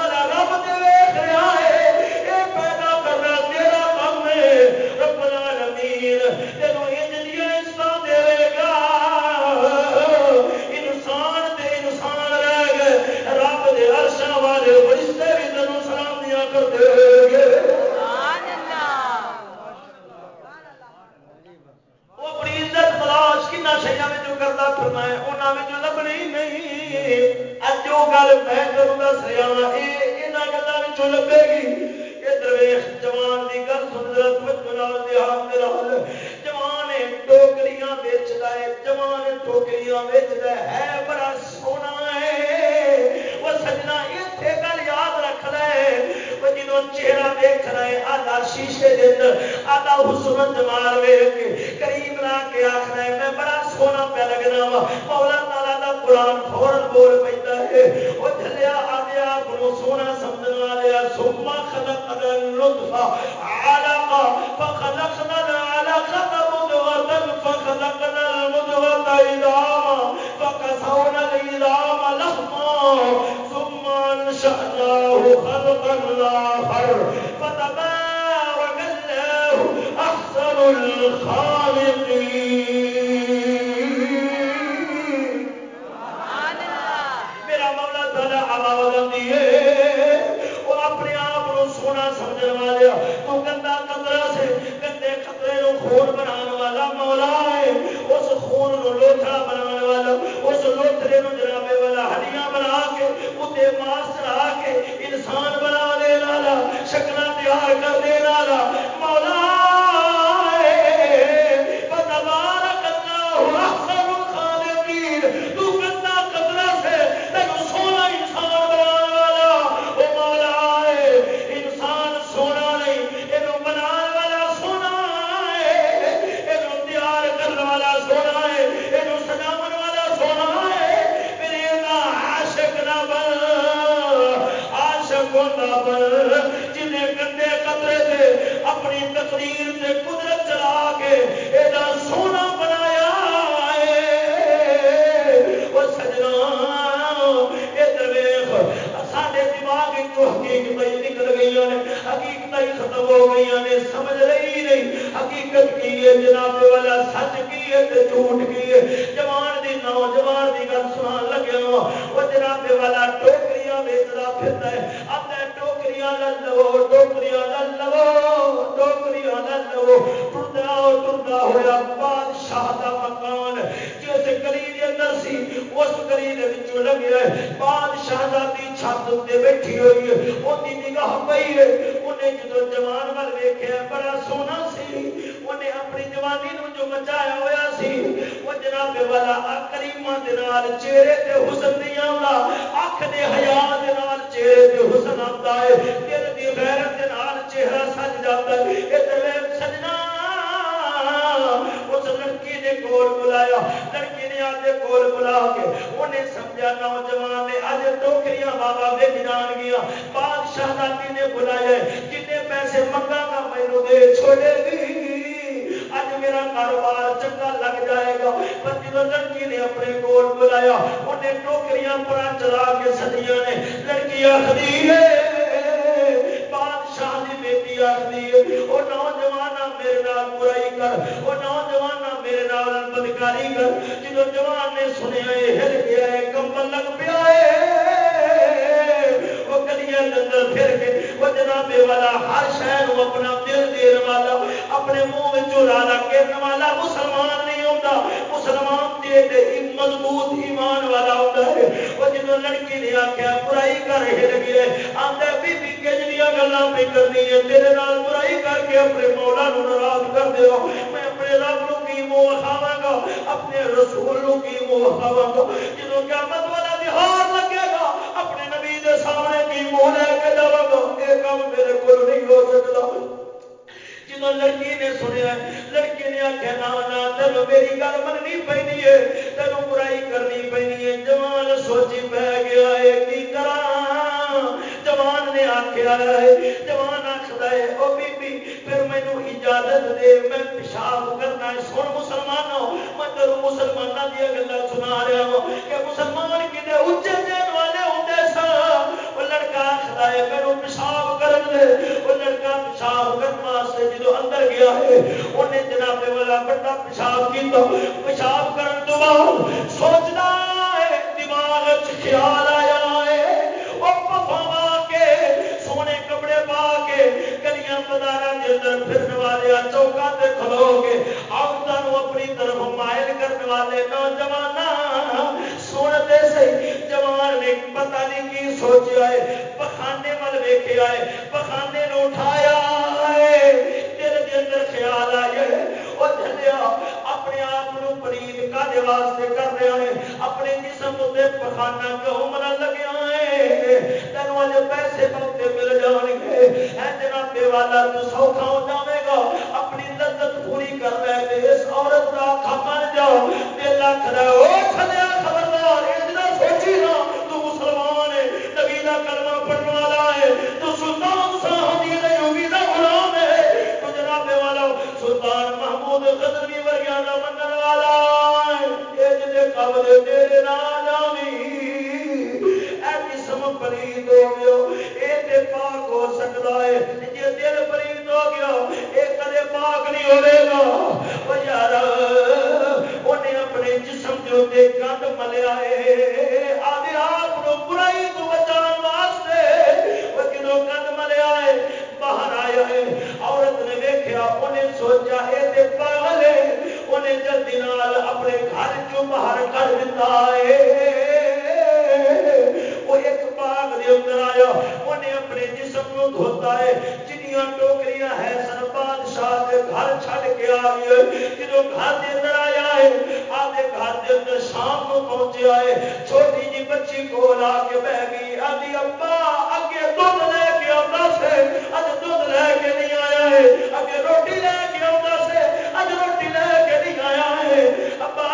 نوجوان نے اج ٹوکریاں بابا ویچ جان گیا۔ بادشاہ کا کھنے بلایا جن پیسے منگا گا مینو دے؟ چھوڑے گی اج میرا کاروبار چنگا لگ جائے گا۔ پر جب لڑکی نے اپنے کول بلایا، انہیں ٹوکریاں پورا چلا کے سدیاں نے۔ لڑکی آخری بادشاہ کی بیٹی آخری وہ نوجوان میرے نام برائی کر۔ کاریگر جدو جوان نے سنیا ہل گیا ہے، کمبل لگ پیا ہے۔ وہ گلیاں اندر پھر کے وہ جنابے والا ہر شہر اپنا دل دیر والا اپنے منہ چالا گرن والا مسلمان نہیں ہوتا مسلمان دے دے مضبوط ایمان والا ہوتا ہے۔ وہ جدو لڑکی نے آخیا برائی کر ہل گیا آدھا بی بی کجریاں گلا پہ کرنی ہے تیرے نال برائی کر کے اپنے مولا ناراض کر دیا میں اپنے رب وہ اپنے رسولوں کی وہ جنہوں کا جنہوں والا دہار لگے گا، اپنے نبی دے سامنے کی مولے کے جاؤ گا۔ یہ کام میرے کو نہیں ہو سکتا جنہوں لڑکی نے سنیا ہے لڑکی نے آخیا نانا نہ میری گل مننی پہنی ہے، تینوں برائی کرنی پہنی ہے۔ جوان سوچی پی گیا ہے، کی کرا جوان نے آخیا ہے، جوان آخر دائے وہ بھی پھر مینو اجازت دے، میں پیشاب کرنا ہے۔ سن مسلمانوں، میں تیروں مسلمانوں دیا گلا سنا رہا ہوں کہ مسلمان کتنے اچے دین والے ہوتے سن وہ لڑکا آخر ہے میرے پیشاب کرن دے۔ وہ لڑکا پیشاب کرنے واسطے جدو اندر گیا ہے، انہیں جناب والا بڑا پیشاب کیتا۔ پیشاب کرن تو بعد سوچنا ہے، دماغ خیال گلیاں بازار کے اندر پھرنے والے چوکا سے کھلو گے عورتوں اپنی طرف مائل کرنے والے نوجوان سنتے سی جوان نے پتہ نہیں کی سوچا ہے پخانے وال ویکیا ہے پخانے نے اٹھایا ہے دل کے اندر خیال آئے وہ چلیا اپنے آپ پلیت کالے واسطے کر رہے ہیں اپنے جسم اتنے پخانا کیوں مرا لگیا ہے؟ تینوں اج پیسے بہتے مل جان گے ہے جناب والا، تو سوکھا ہو جائے گا۔ اپنی لذت پوری کر رہے اس عورت کا آخا بن جاؤ۔ دل آخر وہ چلیا خبردار اتنا سوچی نہ۔ غزنوی منن والا ہے اے تیرے نہ جاوی اے جسم ہو گیا اے تے پاک ہو ہے جے دل ہو گیا اے کدے پاک نہیں ہوے گا او یار اونے اپنے جسم دے اوتے گند ملیا آپ نو برائی تو بچان واسطے او گند ملیا باہر آیا ہے عورت نے ویکھیا اونے سوچا اے تے پاگل ہے۔ اونے جلدی نال اپنے گھر چوں باہر کر دتا ہے۔ وہ ایک باغ دے اندر آیا انہیں اپنے جسم کو دھوتا ہے۔ جنیاں ٹوکریاں ہے سن بادشاہ دے گھر چھڑ کے آ گئے جدو گھر دے اندر آیا ہے، آدھے گھر دے اندر شام کو پہنچیا ہے۔ چھوٹی جی بچی کو لا کے بہ گئی، آدھی ابا اگے دودھ لے کے آتا سے۔ اج دودھ لے کے نہیں آیا ہے، اگے روٹی لے کے آتا سے۔ آیا ہے ابا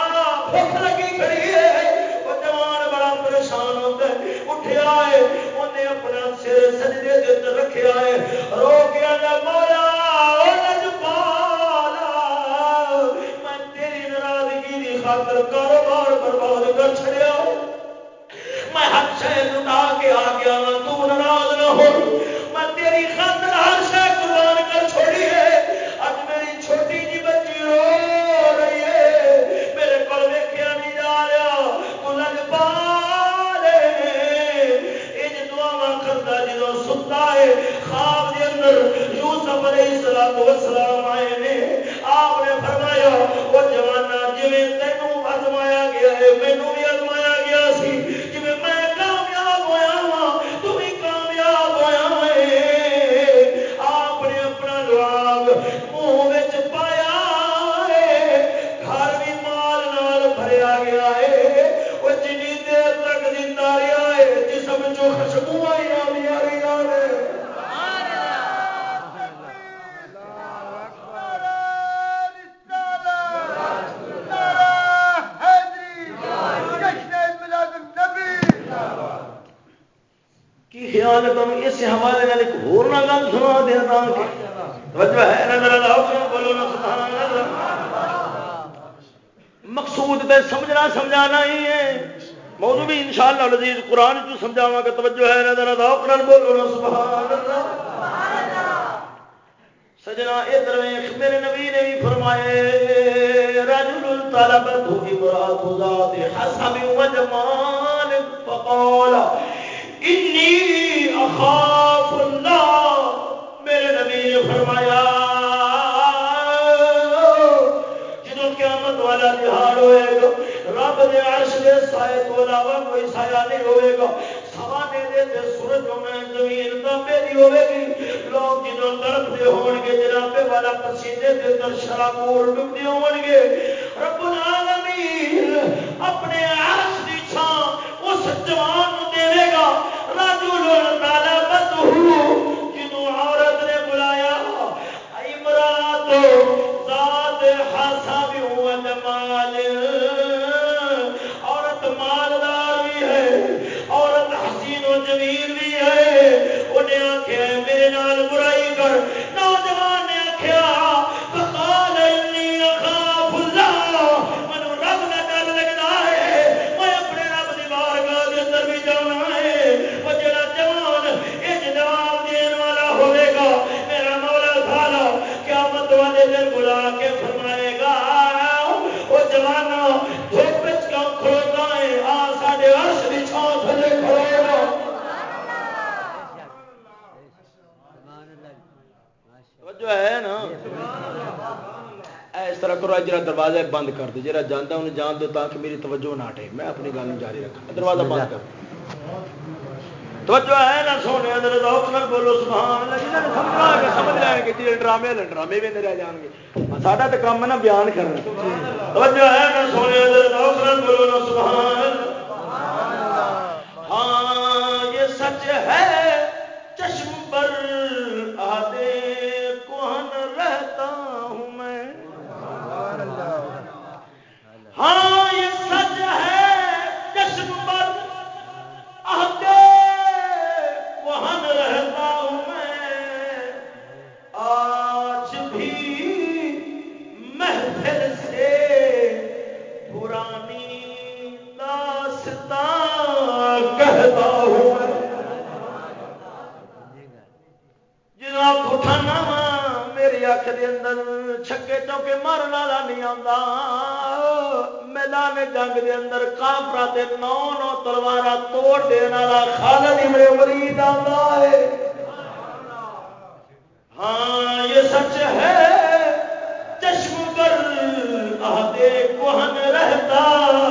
بھوک لگی کھڑی ہے وہ جوان بڑا پریشان ہوتا ہے اٹھیا ہے انہیں اپنا سر سجدے دے رکھیا ہے رو کے مولا بند کر دے جا جانا انہیں جان دو تاکہ میری توجہ نہ ہٹے۔ میں اپنی گل جاری رکھا دروازہ بند کر۔ توجہ ہے سونے بولو، سبحان اللہ سمجھ ڈرامے ڈرامے بھی رہ جان گے۔ ساڈا تو کام ہے نا بیان کرنا۔ توجہ ہے سونے بولو، سبحان جنا میری اک در چھکے چوکے مارن والا نہیں آتا میدان جنگ دے اندر کافرا نو نو تلوار توڑ دین والا خالد آتا ہے۔ ہاں یہ سچ ہے۔ چشم پر آدھے کوہن رہتا۔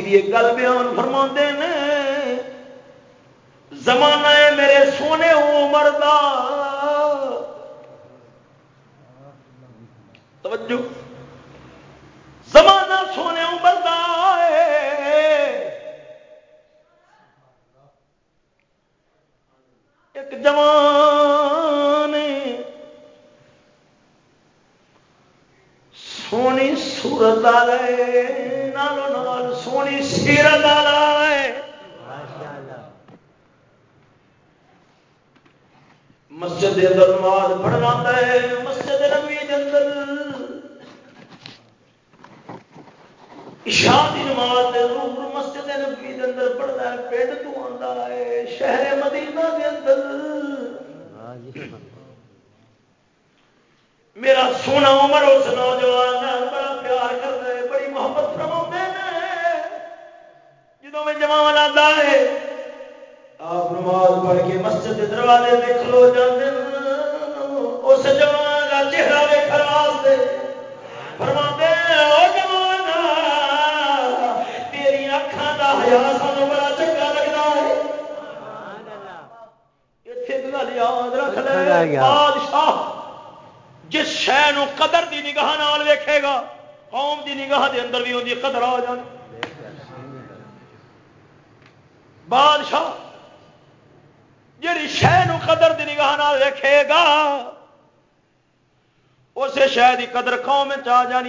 کی یہ گل بیان فرما نے۔ زمانہ ہے میرے سونے عمر دا۔ توجہ۔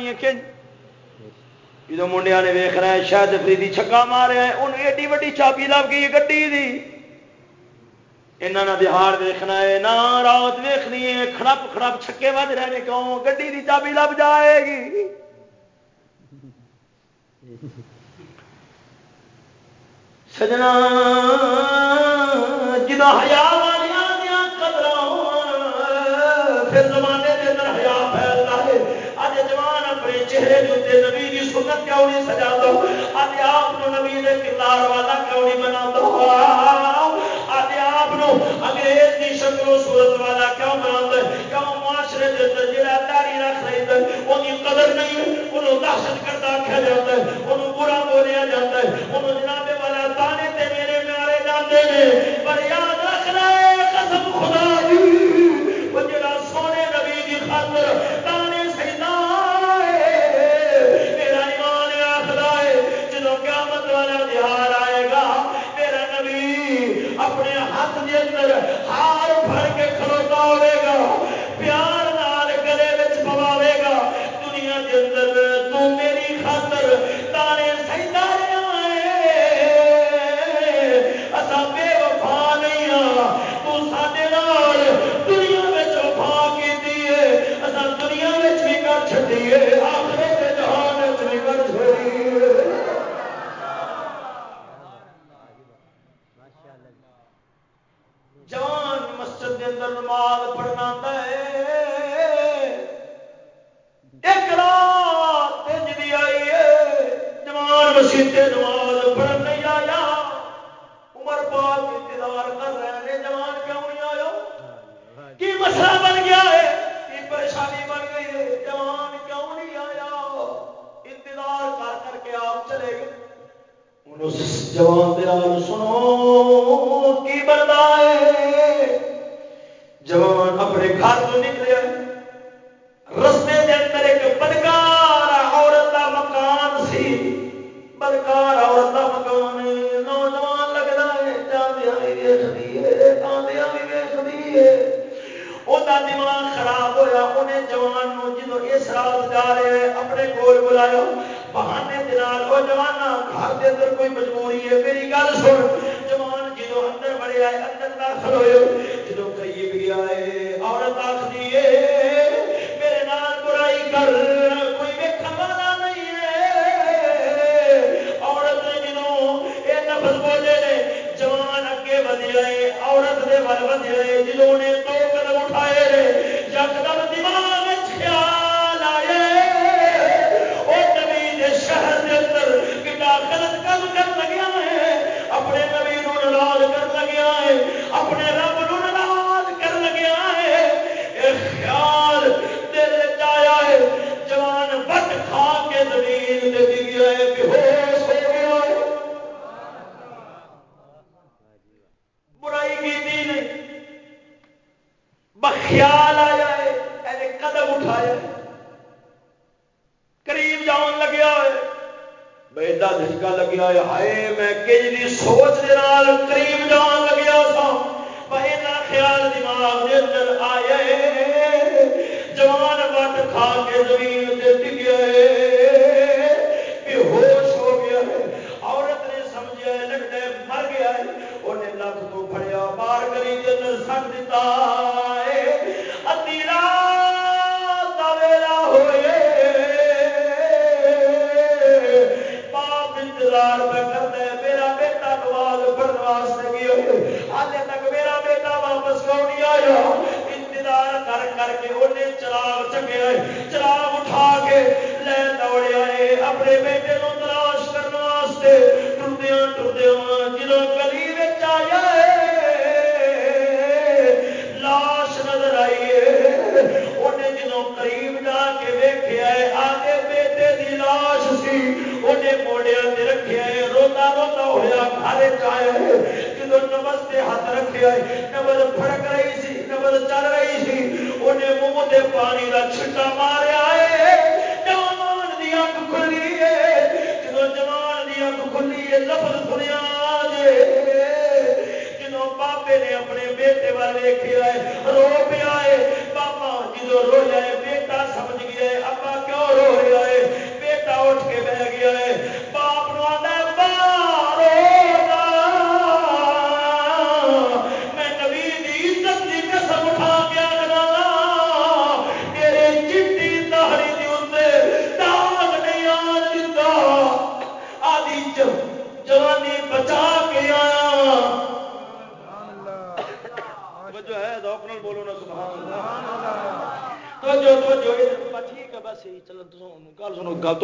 ہے کہ جدو منڈیا نے ویخ رہا ہے، شاید فریدی چھکا مارا ہے انہوں ایڈی وی چابی لب گئی گی دی۔ یہاں نے بہار ویخنا ہے نہ رات ویخنی ہے کڑپ کڑپ چھکے بج رہے ہیں کیوں؟ گی دی چابی لب جائے گی۔ سجنا کی قدر نہیں ہے انہوں دہشت گرد آخیا جاتا ہے وہ برا بولیا جاتا ہے وہ جناب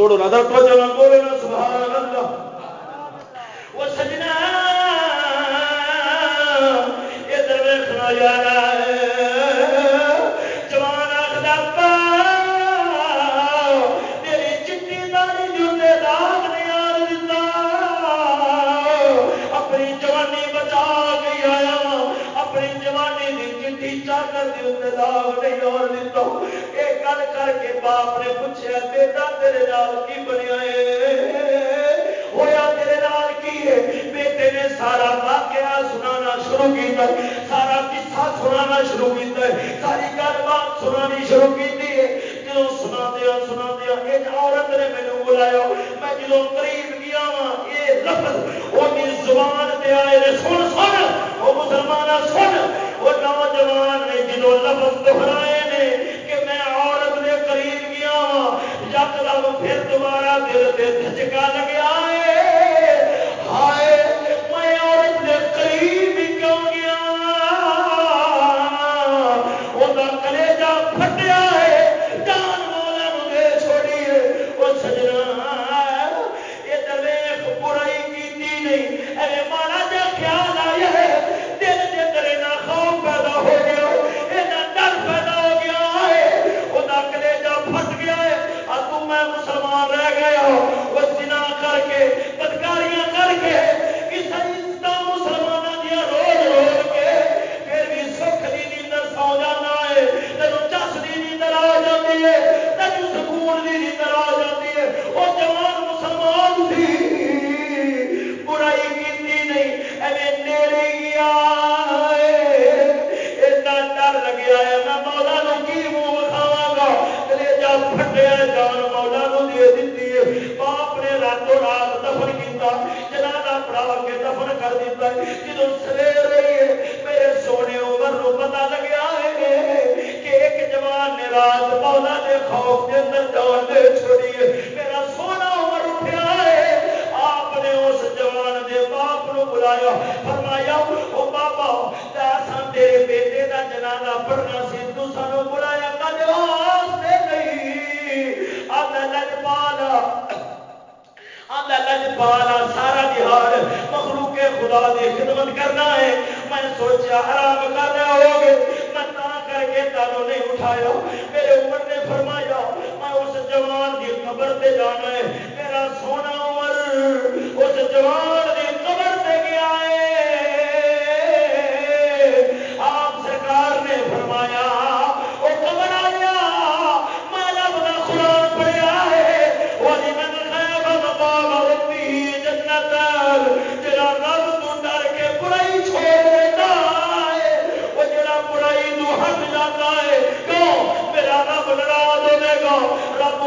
توڑو نظر تو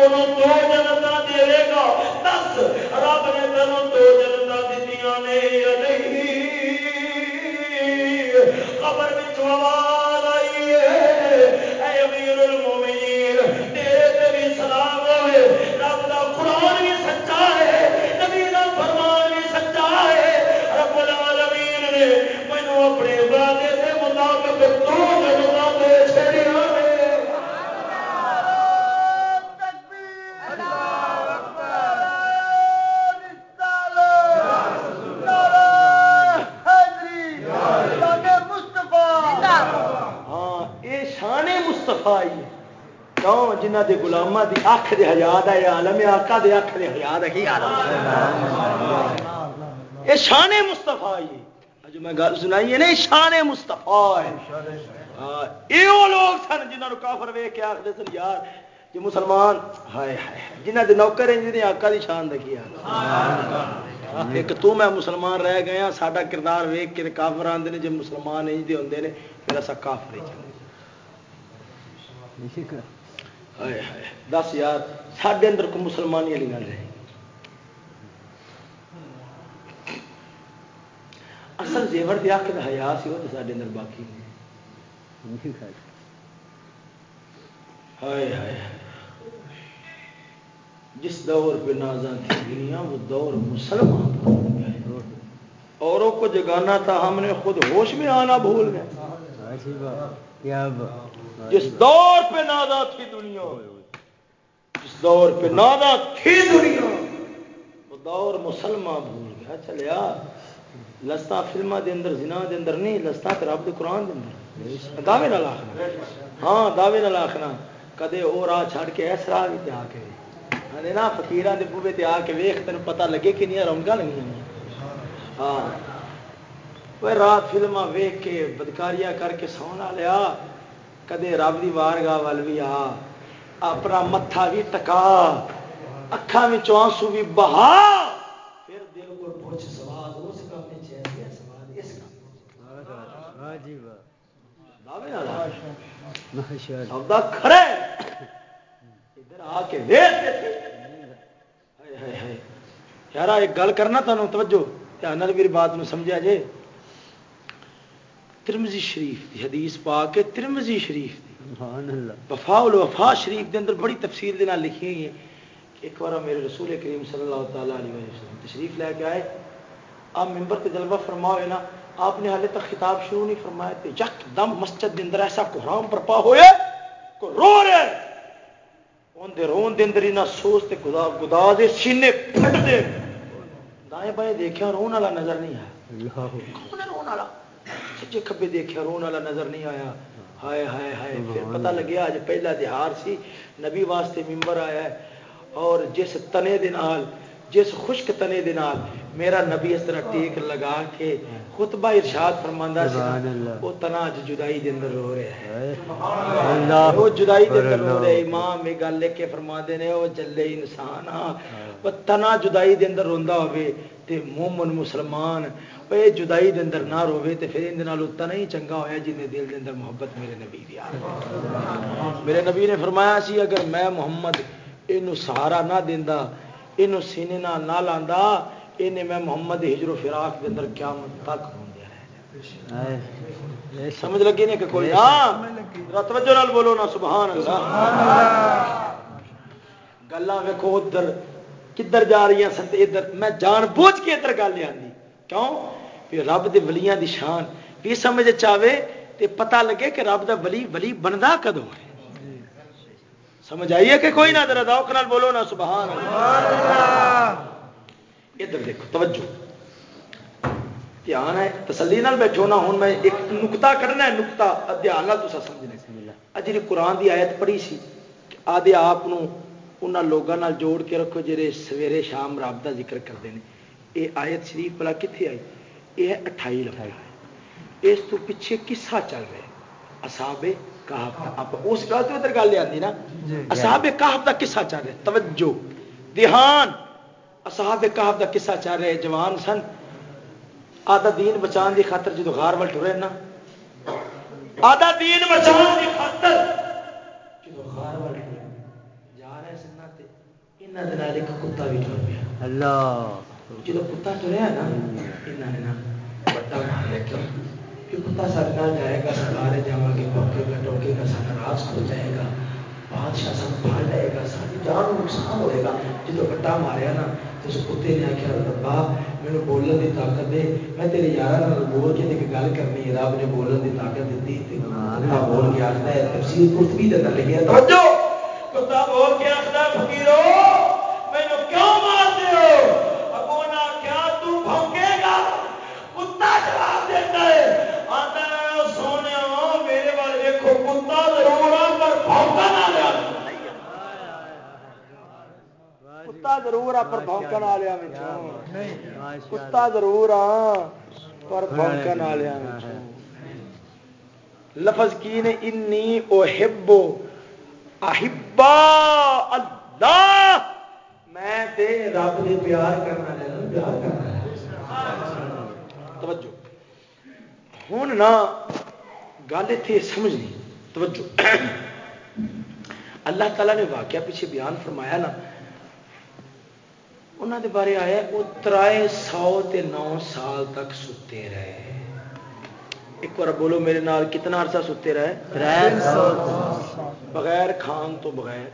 تینوں دو جنت دے گا۔ دس رب نے تینوں دو جنت دیتی نے۔ اکھ دے حیات ہے عالم آکا دے اکھ دے حیات ہے کی یہ شان مصطفیٰ جو میں گل سنائی ہے نا شان یہ لوگ سن جنہوں نے کافر کے آخر سن یار جی مسلمان ہائے ہائے جنہ نوکر ہیں جنہیں شان ایک تو میں مسلمان رہ گیا ہاں، ساڈا کردار ویخ کے کافر آتے ہیں جی مسلمان نہیں دے میرا سا کافر ہی دس یار ساڈے اندر کو مسلمانی والی گل ہے اصل زیور دی آخر ہیا سی وہ تو سارے اندر باقی جس دور پہ نازاں تھی دنیا وہ دور مسلمان اوروں کو جگانا تھا ہم نے خود ہوش میں آنا بھول گئے جس دور پہ نادا تھی دنیا جس دور پہ نادا تھی دنیا وہ دور مسلمان بھول گیا۔ چلیا لستا فلما دے اندر، زنا دے اندر نہیں، لستا تے رب دے قرآن دے اندر۔ دعوے نہ آکھنا ہاں دعوے نہ آکھنا کدے وہ راہ چھڑ کے اس راہ بھی آ کے ہنے نا فقیراں دے بوبے تے آ کے ویخ تین پتا لگے کہ نہیں رونگا لگی ہاں۔ وہ رات فلما ویخ کے بدکاریاں کر کے سونا لیا کدے رب کی وارگاہ ول بھی آ اپنا متھا بھی ٹکا اکھان بھی آنسو بھی بہا پھر دل کو پوچھ اس اس کھڑے ادھر آ کے دیکھ یار ایک گل کرنا تمہیں توجہ دھیان بھی بات میں سمجھا جی ترمزی شریف دی حدیث پا کے ترمزی شریف وفا الوفا شریف دے اندر بڑی تفصیل دینا لکھی ہوئی ہے ایک بار میرے رسول کریم صلی اللہ تعالیٰ علیہ وسلم تشریف لے کے آئے۔ آپ ممبر کے جلوہ فرما ہوئے نا آپ نے حالے تک خطاب شروع نہیں فرمایا تھے یک دم مسجد دے اندر ایسا کوہرام برپا ہوئے کو رو رہے۔ ان دے رون دے اندر نہ سوس تے گدا گدا دے سینے پھٹ دے۔ دائیں بائیں دیکھا رون والا نظر نہیں آیا۔ کون ہے رون والا؟ سچے کھبے دیکھا رون والا نظر نہیں آیا۔ ہائے ہائے ہائے پھر پتہ لگیا اج پہلا دہار سی۔ نبی واسطے ممبر آیا ہے اور جس تنے دے نال جس خشک تنے دے نال میرا نبی اس طرح ٹیک لگا کے خطبہ ارشاد فرماندا سی وہ تنا اج جدائی دے اندر رو رہا ہے۔ اللہ۔ وہ جدائی دے اندر رو رہا ہے۔ امام یہ گل لے کے فرماندے نے او جلے انسان ہاں وہ تنا جدائی دے اندر روندا ہوے تے مومن مسلمان اے جدائی دے اندر نہ روے تے پھر اندے نال اتنا نہیں چنگا ہویا جن دے دل دے اندر محبت میرے نبی دی آ۔ میرے نبی نے فرمایا سی اگر میں محمد یہ سہارا نہ دینا یہ سینے نہ لانا یہ میں محمد ہجر و فراق کے اندر کیا تک ہوں سمجھ لگی نہیں کہ کوئی ہاں توجہ نال بولو نا سبحان اللہ گلا ویکو ادھر کدھر جا رہی ہیں سنت ادھر میں جان بوجھ کے ادھر گل آتی کیوں کہ رب دے ولیاں دی شان بھی سمجھ چاہے تے پتہ لگے کہ رب دا ولی ولی بندا کدو ہے سمجھ آئیے کہ کوئی نہ ذرا نال بولو نا سبحان ادھر دیکھو توجہ۔ دھیان ہے تسلی نال بیٹھو نا ہوں میں ایک نکتا کھڑنا ہے نکتا دھیان نال سمجھنا اج جی قرآن دی آیت پڑھی سی آدھے آپ انہاں لوگوں جوڑ کے رکھو جڑے سویرے شام رب دا ذکر کرتے ہیں یہ آیت شریف بلا کتنے آئی؟ یہ ہے اٹھائی لفظ اس تو پیچھے قصہ چل رہا ہے۔ اصحاب اس گل تو ادھر گل آتی نا۔ اصحاب کہف کا قصہ چل رہا توجہ۔ دھیان اصحاب کہف کا قصہ چل رہا جوان سن۔ آدھا دین بچان دی خاطر جدو غار وال ٹرے نا۔ آدھا دین بچان دی خاطر جدو غار ٹرے۔ جا رہے سن تے۔ انہاں دے نال ایک کتا بھی ٹر پیا۔ اللہ۔ جدو کتا ٹریا نا انہاں نے نا بڑا ماریا کیوں کہ کتا سارے جائے گا سارے جا گے پکے گا ٹوکے گا سارا راز کھل جائے گا، بادشاہ سب پھاڑ لے گا، ساری جان نقصان ہوئے گا۔ جب بٹا ماریا نا، تو اس کتے نے آخیا ربا میرے بولنے کی طاقت دے۔ میں تیرے یار بول کے ایک گل کرنی ہے، رب نے بولنے کی طاقت دیتی بول کے آخر ہے تفصیل کرتبی دن لگی ہے۔ توجہ! کتا بول کے آخر فکیرو مینو کیوں مار دیو اگو نہ کیا تو بھونکے گا کتا جواب دیتا ہے کتا ضرور آ پر بونکن والیا کتا ضرور آ پر بونکن والیا لفظ کی نے؟ انی اوہبو احبا اللہ۔ میں تے رب نے پیار کرنا پیار کرنا توجہ۔ ہوں نا گل اتنے سمجھ نہیں توجہ۔ اللہ تعالیٰ نے واقعہ پیچھے بیان فرمایا نا انہوں دے بارے آیا وہ ترائے سو تے نو سال تک ستے رہے۔ ایک بار بولو میرے نال کتنا عرصہ ستے رہے؟ بغیر کھان تو بغیر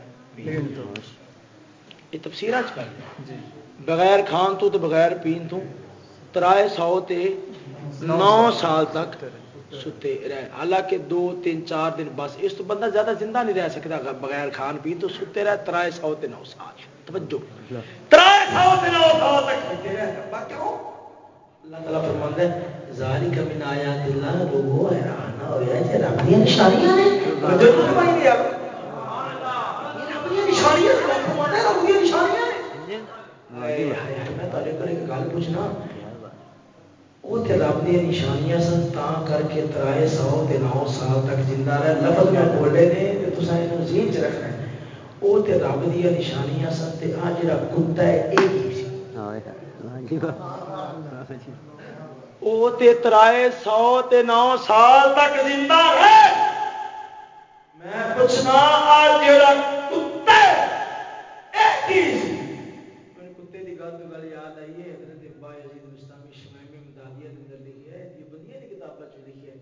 یہ تفصیل جی۔ بغیر کھان تو بغیر پین تو۔ ترائے سو تے نو سال تک ستے رہے۔ حالانکہ دو تین چار دن بس اس تو بندہ زیادہ زندہ نہیں رہ سکتا۔ بغیر کھان پی تو ستے رہے ترائے سو تے نو سال۔ توجہ۔ ترائے سو تے نو سال تک ستے رہے۔ اللہ تعالیٰ فرماتا ہے، ظاہری کا من آیات اللہ لوگو حیران ہو گیا کہ رب دی نشانیاں نے جو تو فرمائی نہیں یہ رب نشانیاں نے ہے، رب نشانیاں نے میں تعالیٰ ایک گل پوچھنا۔ وہ تے رب دیا نشانیاں سن تا کر کے ترائے سو تے نو سال تک زندہ رہے۔ لفظ میں بولے نے تے تساں ذہن چ رکھنا وہ تو رب دیا نشانیاں سن آ جا کتا ہے یہ وہ ترائے سو تے نو سال تک زندہ رہے۔ میں پوچھنا آج جڑا کتا کتے کی گل تو گل یاد آئی ہے حضرت با یزید مستامی شمائم مدادیہ کے اندر لکھی ہے یہ بدیاں کی کتابیں چ لکھی ہے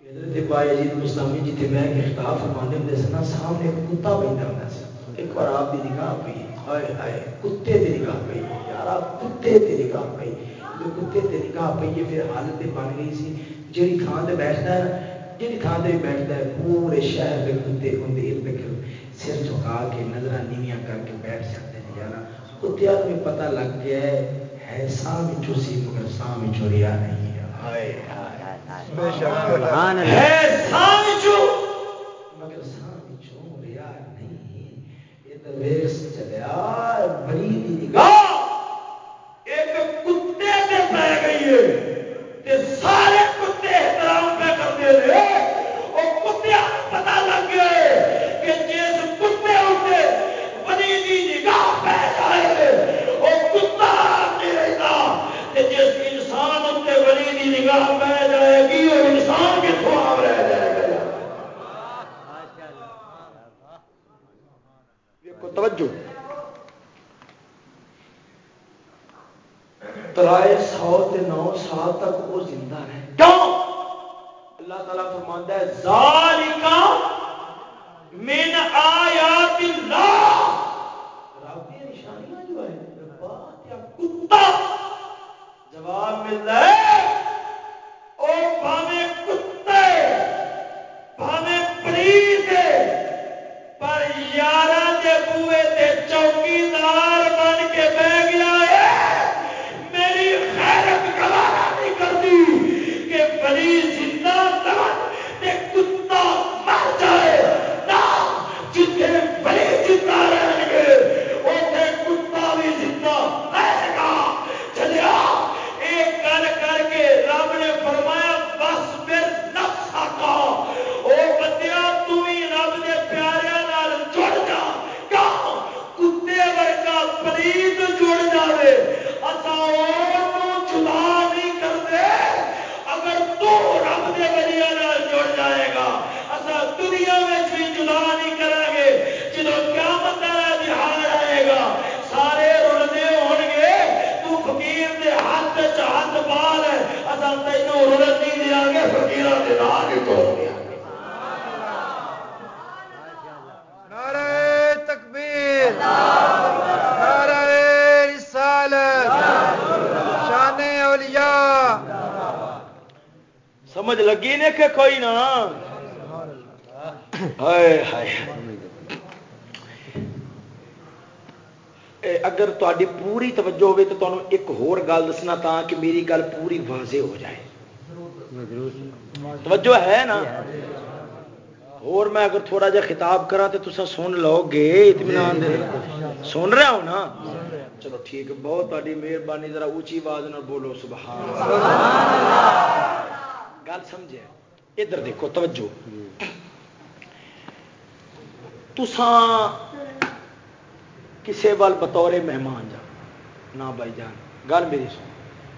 کہ حضرت با یزید مستامی جتنے بہ کے خطاب فرمانے سامنے کتا بیٹھا ہوتا سی۔ ایک بار آپ کی نگاہ پی ہائے ہائے کتے کی نگاہ پی یار آپ کتے کی نگاہ پی جو کتے کی نگاہ پی ہے پھر حالت بن گئی سی۔ جی تھان سے بیٹھتا ہے جی تھان سے بیٹھتا ہے پورے شہر کے کتے ہوں ارد سر چکا کے نظر نیویاں کر کے بیٹھ جاتے ہیں یار کتیا بھی پتا لگ گیا ہے سا بچوں سی مگر سا بچوں ریا نہیں ہے۔ مگر سا بچوں ریا درویش چلیا بڑی نگاہ۔ ایک کتے سے پی گئی ہے۔ سارے کتے احترام پہ کرتے رہے وہ کتیا پتا لگ گئے کہ جس کتے اتنے بڑی دی نگاہ پہ جائے وہ کتا نہیں رہتا جس انسان اتنے بڑی دی نگاہ پہ جائے گی وہ انسان کتوں آ رہ جائے گا توجہ۔ ترائے سو تے نو سال تک وہ زندہ رہے۔ کیوں؟ اللہ تعالیٰ فرماتا ہے، ذالکا من آیات اللہ۔ رب کی نشانیاں جو ہے کتا۔ جواب مل رہا ہے او بھاوے کتے بھاوے پلیز پر یارہ دے بوئے تے چوکیدار بن کے بہ گیا ہے میری خیرت گوارا نہیں کرتی کہ بڑی زندہ لگن تے کتا مر جائے نہ جتنے بڑی زندہ رہیں گے اتنے کتا بھی زندہ رہے گا چلیا ایک گل کر کے رب نے فرمایا بس پھر نفس آقا او بندیا تو ہی رب دے پیارے نال جڑ جا کیوں کتے ورگا پلیت جڑ جاوے اسا او جدا نہیں کرتے اگر تو رب دے ولیاں نال جڑ جائے گا اسا دنیا میں بھی جدا نہیں کریں گے جدو قیامت والا دہاڑ آئے گا سارے رلدے ہون گے تو فقیر دے ہاتھ چ ہاتھ پا لے اسا تینوں دیا گے توڑ دیا نعرہ تکبیر نعرہ رسالت شان اولیاء سمجھ لگی نے کہ کوئی نہ ہائے ہائے اے اگر تاری پوری توجہ ہوے تو تمہیں ایک ہور گل دسنا تا کہ میری گل پوری واضح ہو جائے۔ توجہ ہے نا؟ اور میں اگر تھوڑا جا خطاب کرا تو تصا سن لو گے، اطمینان دے سن رہا ہوں نا؟ چلو ٹھیک بہت تاری مہربانی، ذرا اونچی آواز نہ بولو، سبحان گل سمجھے؟ ادھر دیکھو، توجہ۔ تسان کسے وال بطور مہمان جا۔ نہ بھائی جان، گل میری سن۔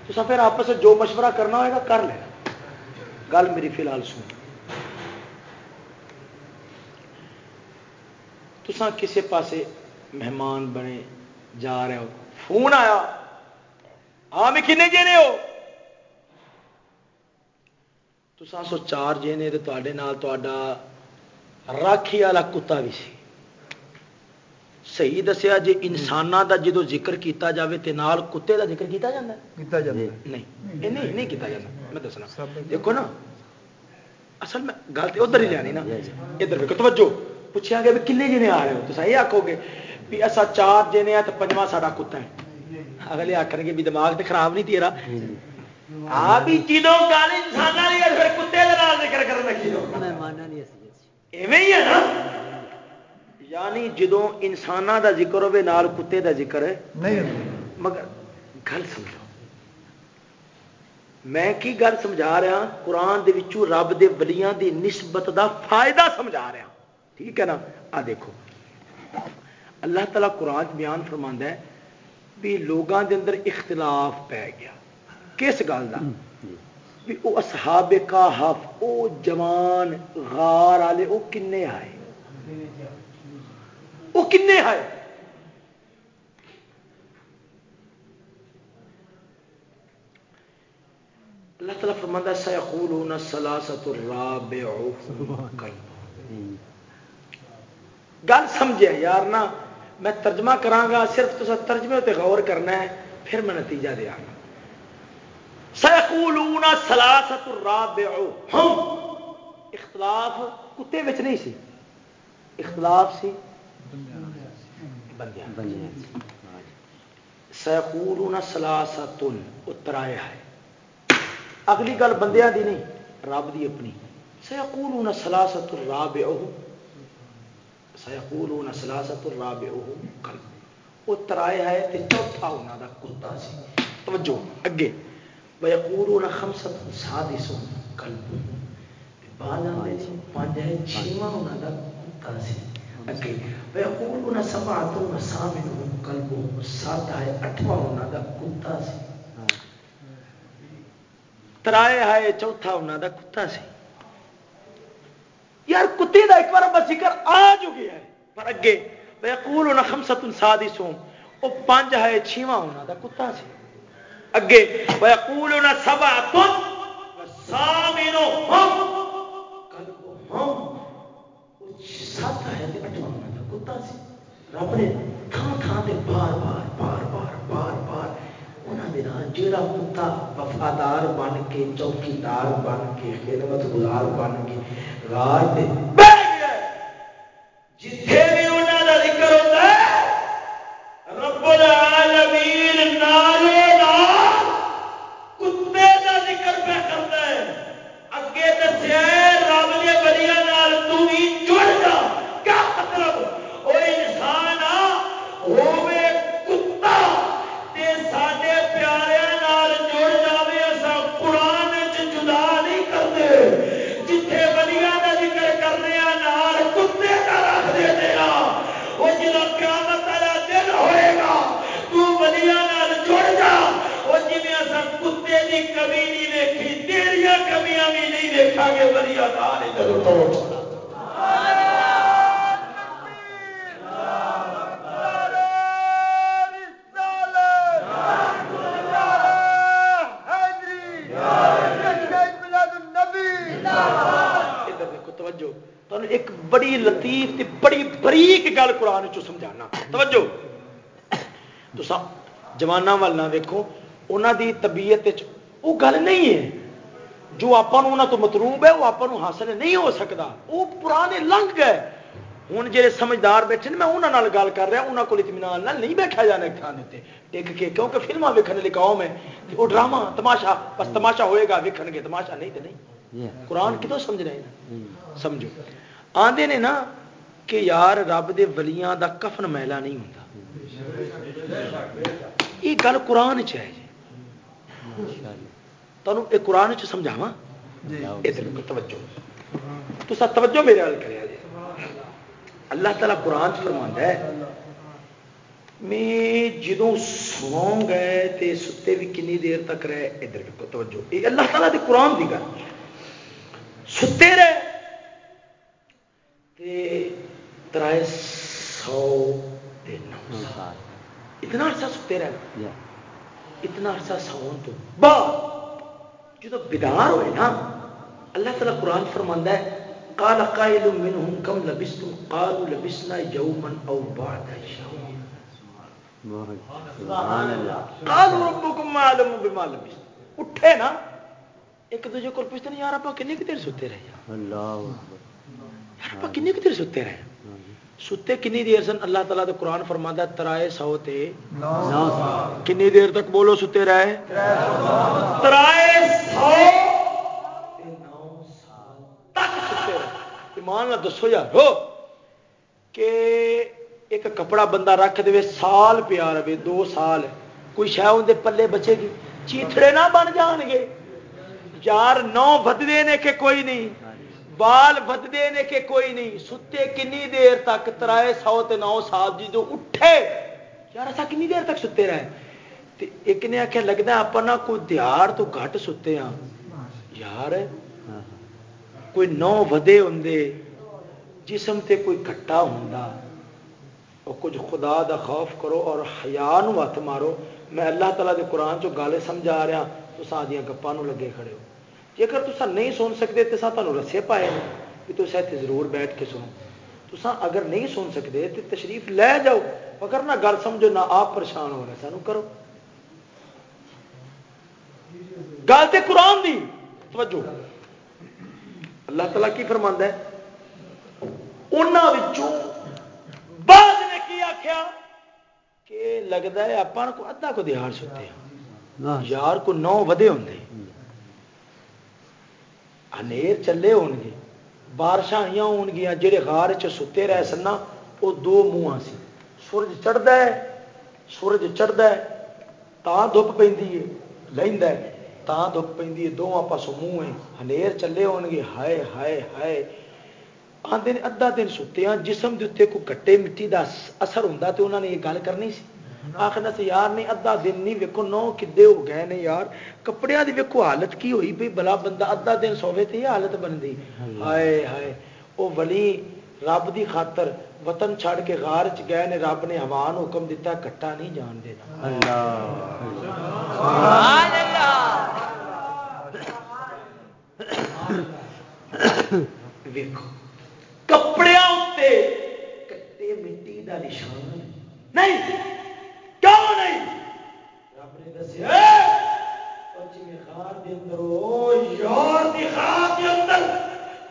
تو پھر آپس جو مشورہ کرنا ہوئے گا، کر لینا۔ گل میری فی الحال سن۔ تسان کسے پاسے مہمان بنے جا رہے ہو۔ فون آیا۔ ہاں میں کنے ہو؟ تسان سو چار جنے تو تے راکھی والا کتا بھی سی۔ صحیح دسیا جی انسانوں کا جدو ذکر کیتا جاوے تے نال کتے دا ذکر کیتا جاتا کیتا ہے نہیں نہیں نہیں کیتا جاتا میں دسنا دیکھو نا اصل میں گل تو ادھر ہی لیا نا ادھر دیکھو توجہ پوچھا گیا کنے جنے آ رہے ہو تو یہ آکو گے بھی اصا چار جنے ہیں تو پنجواں ساڈا کتا ہے اگلے آخر گے بھی دماغ تو خراب نہیں تیرا ہاں بھی جدو گل انسان پھر کتے ذکر کرنا ایویں ہی ہے نا یعنی جدو انسان دا ذکر ہوے نال کتے دا ذکر ہے۔ نہیں۔ مگر گل سمجھو۔ میں کی گل سمجھا رہا قرآن دے وچوں رب دے ولیاں دی نسبت دا فائدہ سمجھا رہا ٹھیک ہے نا؟ آ دیکھو۔ اللہ تعالیٰ قرآن بیان فرما ہے بھی لوگوں دے اندر اختلاف پی گیا۔ کس گل کا بھی وہ اصحاب کا حف وہ جوان غار والے وہ کنے آئے؟ وہ کنے آئے اللہ تعالیٰ فرماتا سیقولون سلاست الرابع گل سمجھے یار نا میں ترجمہ کرانگا صرف تو ترجمے تے غور کرنا ہے پھر میں نتیجہ دیا گا سیقولون سلاست الرابع۔ ہم اختلاف کتے بچ نہیں سی۔ اختلاف سی بندیاں سیقولون سلاست اترایا ہے۔ اگلی گل بندیاں دی نہیں رب دی اپنی۔ سیقولون سلاست الرابع سیقولون سلاست الرابع کل وہ ترائے ہے تے چوتھا انہاں دا کتا سی۔ توجہ اگے۔ ویقولون خمسۃ سادس کلب بعض آندے پانچ ہے چھواں انہاں دا کتا سی۔ اگے ویقولون سبعۃ سامنهم کلب سات ہے اٹھواں انہاں دا کتا سی ترائے آئے چوتھا انہوں کا کتا سی یار کتے کا ایک بار بس ذکر آ جو گیا ہے پر اگے یقول انہیں خمسط سادس ہوں وہ پانچ ہے چھواں انہوں کا کتا سی اگے یقول انہیں سبا سات ہے اٹھواں انہوں کا کتا سی رب نے تھان تھان سے بار بار بار بار بار بار جڑا کتا وفادار بن کے چوکیدار بن کے خدمت گزار بن کے رات دے کا ذکر ہوتا ہے رب العالمین نالے نال کتے کا ذکر پہ کرتا ہے اگے دسیا رب نے بلیا نال تو بھی جڑ جا کیا مطلب وہ انسان آ ہوے کتا تے ساڈے پیارے نال جڑ جاوے اسا قران وچ جدا نہیں کرتے جتھے ولیاں دا ذکر کرنے آ نال کتے دا رکھ دیتے آ او جدا قیامت والا دن ہوئے گا تو ولیاں نال جڑ جا او جویں اسا کتے دی کمی نہیں ویکھی تیریاں کمیاں بھی نہیں ویکھا گے ولیاں نال ادھر پہنچ ایک بڑی لطیف تے بڑی بریک گل قرآن چ سمجھانا توجہ تو جوانہ وال ویکو انہوں دی طبیعت وہ گل نہیں ہے جو آپ تو مطلوب ہے وہ آپ حاصل نہیں ہو سکتا وہ پرانے لنگ گئے ہوں جی سمجھدار بیٹھے میں انہوں گل کر رہا انہوں کو اطمینان نہیں بیٹھا جانا تھان سے ٹک کے کیونکہ فلما ویکن والی قوم ہے وہ ڈرامہ تماشا بس تماشا ہوئے گا ویکن گے تماشا نہیں تو نہیں قرآن کتوں سمجھ رہے ہیں سمجھو آدھے نے نا کہ یار رب دے ولیاں دا کفن میلا نہیں ہوتا یہ گل قرآن چ ہے جی۔ تمہیں یہ قرآن چ سمجھاوا توجہ۔ تو توجہ میرے حال کرے جی اللہ تعالیٰ قرآن چ ہے میں جدو سو گئے تے ستے بھی کنی دیر تک رہے ادھر بھی توجہ۔ یہ اللہ تعالیٰ دی قرآن دی گل۔ ستے رہے ترائے سو اتنا عرصہ ستے رہے اتنا عرصہ سون تو۔ بعد جدو بیدار ہوئے نا اللہ تعالیٰ قرآن فرماندہ ہے قال قائل منهم كم لبستم قالوا لبسنا يوما او بعد يوم سبحان اللہ۔ قالوا ربكم اعلم بما لبستم اٹھے نا ایک دوجے کو پوچھتے ہیں یار اپا کتنی دیر سوتے رہے اللہ یار اپا کتنی دیر سوتے رہے ستے کنی دیر سن اللہ تعالیٰ تو قرآن فرما ترائے سو تے۔ کنی دیر تک بولو ستے رہے ترائے سو۔ ایمان نہ دسو یار ہو کہ ایک کپڑا بندہ رکھ دے سال پیا رہے دو سال۔ کوئی شہ اندر پلے بچے گی چیتڑے نہ بن جان گے یار نو بدے نے کہ کوئی نہیں۔ بال بدتے نے کہ کوئی نہیں، ستے کنی دیر تک ترائے سو نو سال جی جو اٹھے۔ یار ایسا کنی دیر تک ستے رہے؟ ایک نے آخیا لگتا آپ نہ کوئی دیار تو گھٹ ستے ہاں۔ یار، کوئی نو ودے ہوں جسم تے کوئی کٹا ہوں اور کچھ خدا دا خوف کرو اور حیا ہاتھ مارو۔ میں اللہ تعالیٰ دے قرآن چو گل سمجھا رہا ہاں، تو سادیا گپا لگے کھڑے ہو۔ جی اگر تصا نہیں سن سکتے تو تمہیں رسے پائے کہ تصا اتنے ضرور بیٹھ کے سنو۔ تو اگر نہیں سن سکتے تو تشریف لے جاؤ اگر نہ گل سمجھو نہ آپ پریشان ہو رہے سانو کرو۔ گل تو قرآن دی۔ توجہ۔ اللہ تعالیٰ کی فرما ہے۔ انہوں بعد نے کی آخیا کہ لگتا ہے آپ کو ادھا کو دیہار ستے ہیں۔ یار کو نو ودے ہوں انیر چلے ہو گے بارش آئی ہو گیا جہے غار چتے رہ سنا وہ دو منہ سی۔ سورج چڑھتا ہے، سورج چڑھتا ہے تا دھپ پہ لینا تا دھپ پہ دونوں پاسوں منہ ہے چلے ہو گے، ہائے ہائے ہائے۔ آدھے ادھا دن ستے ہیں جسم کے اتنے کوئی کٹے مٹی کا اثر ہوں تو انہوں نے یہ گل کرنی سی۔ آخر سے یار نہیں ادھا دن نہیں ویکو نو کدے ہو گئے نے یار؟ کپڑے کی ویکو حالت کی ہوئی بھائی بلا بندہ ادھا دن سوے تو یہ حالت بنتی ہائے ہائے۔ وہ ولی رب دی خاطر وطن چھڑ کے غار چ گئے نے رب نے ہوا حکم دیتا کٹا نہیں جان دیتا۔ کپڑے کٹے مٹی کا نشان نہیں کیوں نہیں؟ رب نے دسیا پچھمی خان کے اندر یور کی خان کے اندر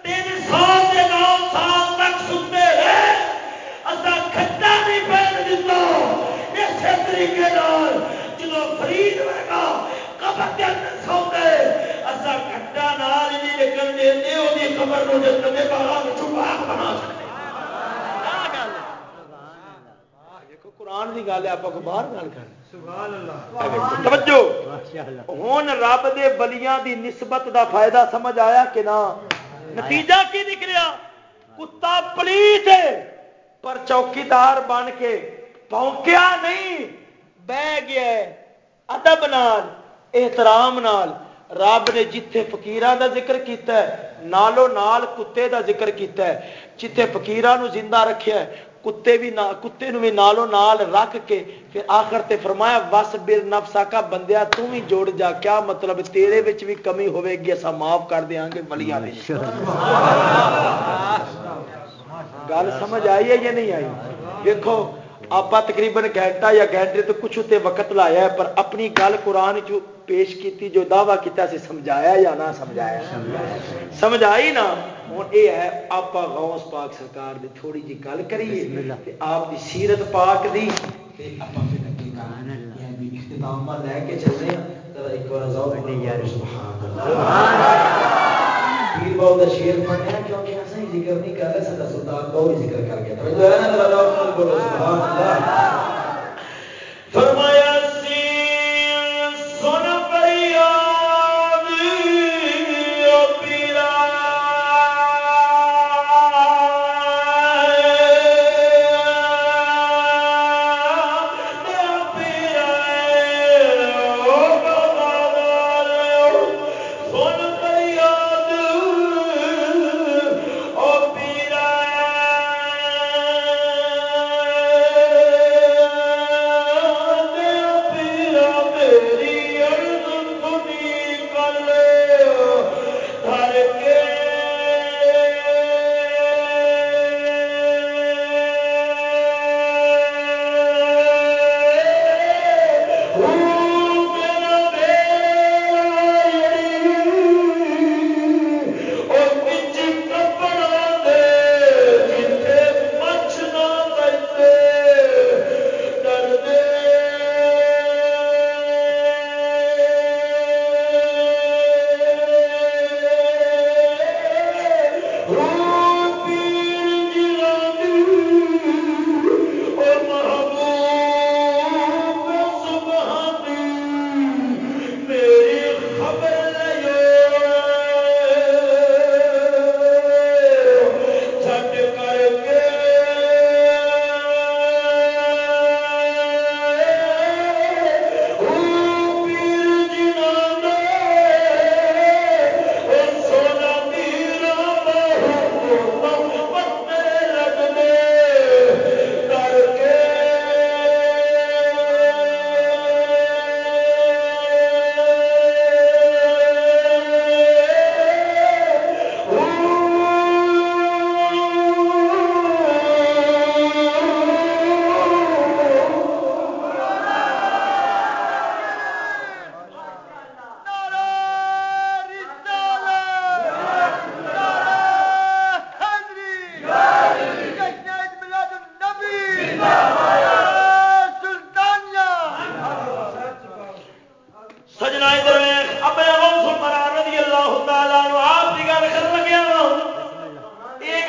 تین سال کے نو سال تک سنتے رہے۔ اصا کھٹا نہیں پہن دیتا اسی طریقے جب فرید ہوگا قبر کے اندر سو گئے اصا کھٹا نال نہیں نکل دے وہ قبر کو جنت کے باہر چھپا بنا سکتے۔ قرآن کی گل ہے آپ کو باہر گل کر۔ ہوں رب دے بلیاں دی نسبت دا فائدہ سمجھ آیا کہ نہ؟ نتیجہ کی نکلیا کتا پلیت پر چوکیدار بن کے پونکیا نہیں۔ بہ گیا ادب نال احترام نال۔ رب نے جتھے فقیران دا ذکر کیتا ہے نالو نال کتے دا ذکر کیتا ہے۔ جتھے فقیران زندہ رکھیا ہے کتے بھی کتے بھی نالو نال رکھ کے پھر آخر تے فرمایا وس بر نفسا کا بندیا تم بھی جوڑ جا کیا مطلب تیرے بچ بھی کمی ہوے گی اصا معاف کر دیا گے بلیا گل سمجھ آئی ہے یا نہیں آئی؟ دیکھو آپ تقریباً گھنٹہ یا گھنٹے تو کچھ اتنے وقت لایا ہے پر اپنی گل قرآن جو پیش کی جو دعوی کیا سمجھایا یا نہ سمجھایا۔ سمجھ آئی نا؟ ہوں یہ ہے آپ غوث پاک سرکار دی تھوڑی جی گل کریے آپ دی سیرت پاک دی اختتام لے کے چلے ایک بار پیر کا شیر کیونکہ ذکر نہیں کر رہے سلطان بہت ذکر کر گیا فرمایا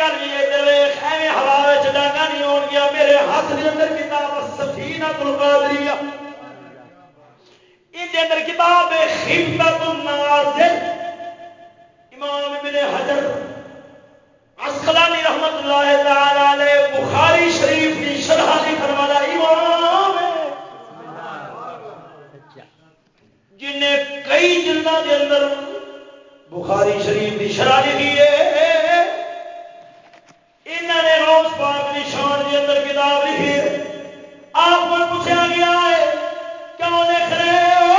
گل یہ درویش ایویں ہوا ڈانا نہیں ہو گیا میرے ہاتھ کے اندر کتاب سفینہ القادریہ ان اندر کتاب امام ابن حجر عسقلانی رحمت اللہ تعالی بخاری شریف کی شرح لکھن والا امام جن کئی جلدوں کے اندر بخاری شریف کی شرح لکھی ہے۔ انہوں نے روز پاک کی شان کے اندر کتاب لکھی ہے، آپ کو پوچھا گیا ہے، کیوں لکھ رہے ہو؟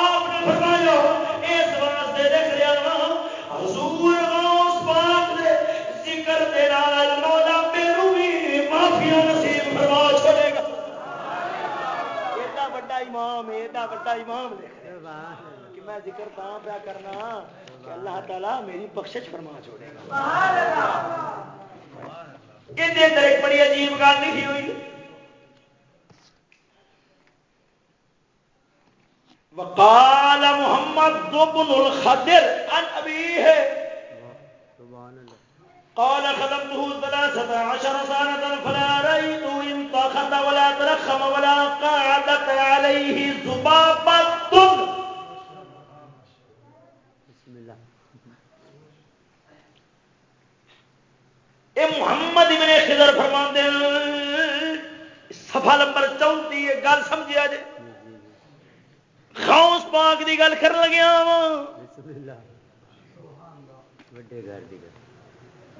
آپ نے فرمایا، اس واسطے لکھ رہا ہوں حضور غوث پاک دے ذکر دے نال مولا میرو بھی معافیا نصیب فرما چھوڑے گا۔ ایڈا بڑا امام، ایڈا بڑا امام لکھ رہا کہ میں ذکر تاں پیا کرنا، کہ اللہ تعالیٰ میری بخشش فرما چھوڑے گا۔ یہ اندر ایک بڑی عجیب گل لکھی ہوئی وقال محمد بن الخدر عن أبيه قال خدمته ثلاثة عشر سنة فلا رأيت انتخذ ولا ترخم ولا قعدت عليه زبابة بسم الله اے محمد ابن خضر فرماندے صفحہ نمبر 34 یہ گل سمجھیا جے غوث پاک دی گل کر لگیا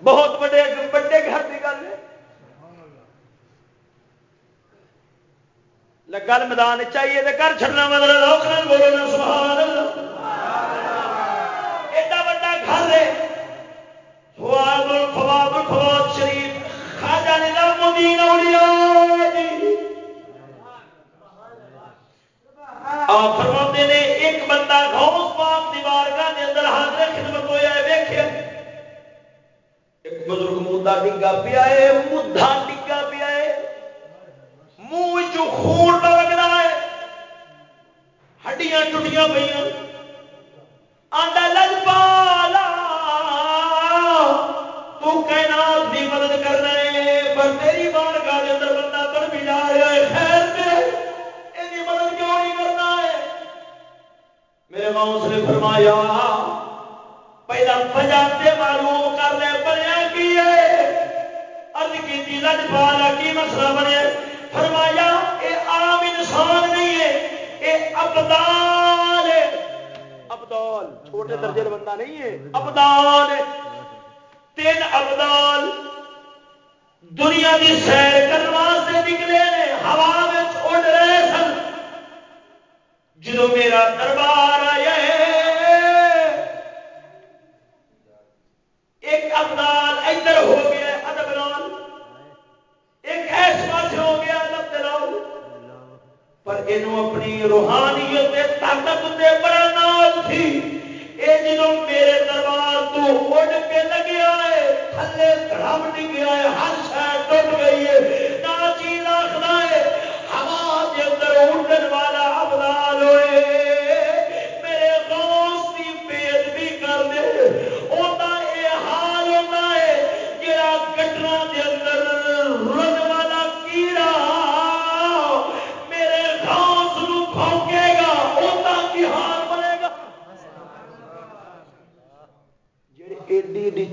بہت بڑے بڑے گھر کی گل گل میدان چاہیے تو گھر چڑنا مطلب بولو سبحان ایڈا بڑا گھر ہے۔ شریف۔ نظام الدین اولیاء۔ جی آپ فرماتے نے ایک بندہ غوث پاک اندر حاضر خدمت ہویا ہے، ویکھیا۔ ایک بزرگ مدعا ڈگا پیا ہے مدھا ڈگا پیا ہے۔ منہ چ خون لگ رہا ہے، ہڈیاں ٹوٹیاں پہ آنڈا لج ماؤں نے فرمایا پہلا وجہ سے معلوم کر لے بنیا کی ہے؟ ارد کی لج پالا کی مسئلہ بنے؟ فرمایا یہ عام انسان نہیں ہے یہ ابدال ہے. ابدال چھوٹے درجے کا بندہ نہیں ہے۔ ابدال تین ابدال دنیا کی سیر کرنے واسطے نکلے نے ہوا میں اڑ رہے سن۔ جدو میرا دربار آیا ایک ابدال ادھر ہو گیا ادب نال ایک ایس پاس ہو گیا ادب دلال پر یہ روحانی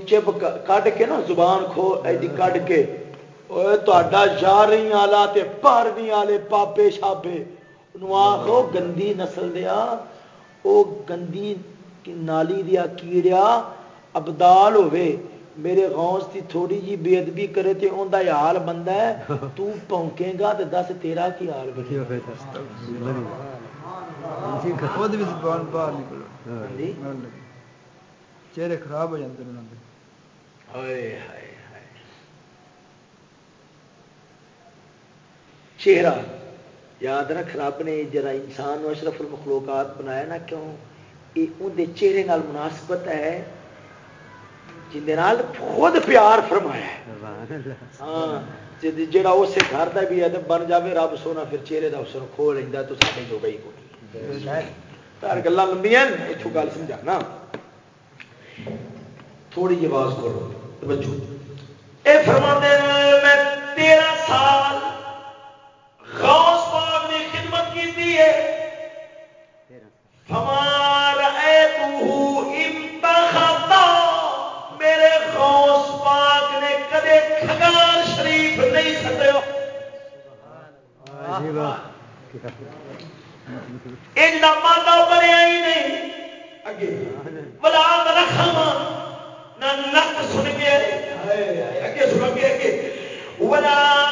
چپ کڈ کے نا زبان کھو ایڈی کڈ کے۔ یاری آلہ پاروی والے پاپے شابے۔ آخو گندی نسل دیا وہ گندی نالی دیا کیڑیا ابدال ہوے میرے غوث کی تھوڑی جی بے ادبی کرے تے کا حال بنتا ہے۔ تو پونکے گا تو دس تیرا کی حال بنے۔ خود بھی زبان باہر نکلو۔ چہرے خراب ہو جاتے ہیں ہائے ہائے چہرہ۔ یاد رکھ رب نے جرا انسان و اشرف المخلوقات بنایا نا، کیوں؟ یہ اندر چہرے نال مناسبت ہے، جن خود پیار فرمایا ہاں جا اسے گھر کا بھی ہے تو بن جائے رب سونا پھر چہرے کا اسر کھو لینا تو سارے جو گئی کو گلا لمبیا اتوں گل سمجھانا تھوڑی جی آواز کرو توجہ۔ اے فرما دے میں تیرہ سال غوث پاک نے خدمت کی تھی ہے۔ ہمارا امتخا میرے غوث پاک نے کدے کھگار شریف نہیں سٹے۔ ان مادہ بنیا ہی نہیں۔ اگے بلا رکھا نہ نک سن کے اگے سن کے اگے۔ ولا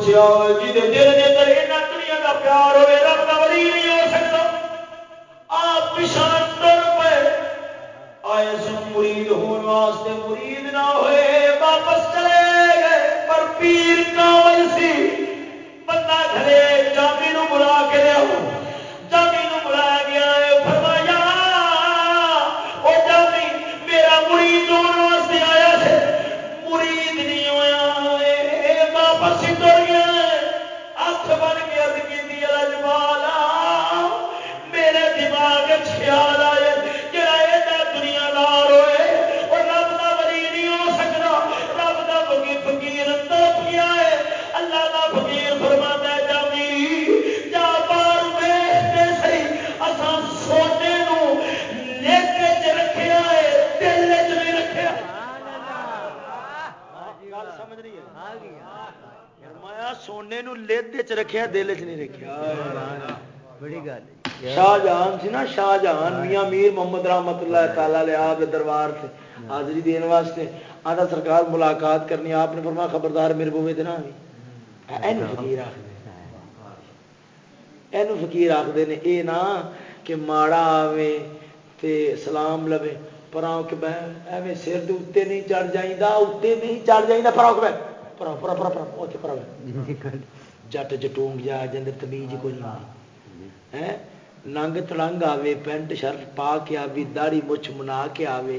آپ نے جی دل کے اندر یہاں دنیا کا پیار ہو واسطے آتا سرکار ملاقات کرنی آپ نے فرما خبردار میرے بوے دن فکیر آخر فکیر آخر نے۔ یہ نہ کہ ماڑا آوے تے سلام لو پراؤ کہ ایویں سر کے اتنے نہیں چڑھ جائیں اتنے نہیں چڑھ جائیں پراؤ کہ پراؤ پرا پرا پرا پرا جٹ جٹونگ جا جن تمیز کوئی نہیں ننگ تڑنگ آوے پینٹ شرٹ پا کے آوی داڑی مچھ منا کے آوے۔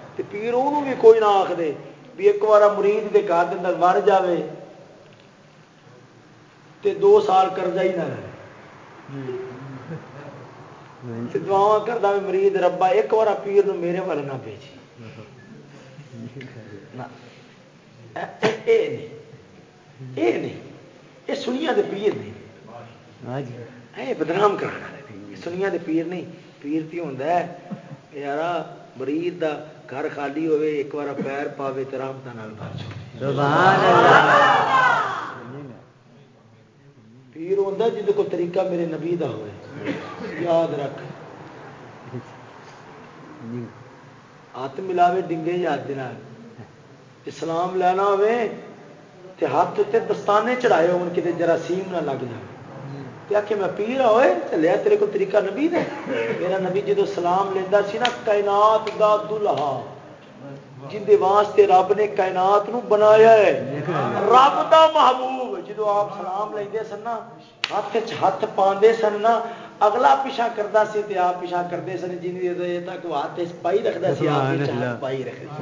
پیر وہ بھی کوئی نہ آخ دے بھی ایک بار مرید کے گھر کے اندر مر جائے دو سال قرضہ ہی نہ رہے دعا کرتا بھی مرید ربا ایک بار پیر نو میرے وال نہ بھیجی یہ نہیں یہ سنیا دے پیر نہیں بدنام کرانا سنیا دے پیر نہیں پیر مرید دا گھر خالی ہوئے ایک بار پیر پاوے تو رحمت پیر ہوتا جی کو طریقہ میرے نبی دا ہوئے۔ یاد رکھ۔ ہاتھ ملاوے ڈنگے یاد دن سلام لینا ہوے تے ہاتھ تے دستانے چڑھائے ہو کتنے جراثیم نہ لگ جائے کہ میں پیر ہوئے چلیا تیرے کو طریقہ نبی دے میرا نبی جدو سلام لینا سی نا کائنات دا دلہا جن واسطے رب نے کائنات نو بنایا ہے۔ رب دا محبوب جدو آپ سلام لے سن نا ہاتھ ہاتھ پاندے سن نا اگلا پیچھا کرتا سی تے آپ پیچھا کرتے سن جن دے تک وہ ہاتھ پائی رکھتا سی آپ پائی رکھتا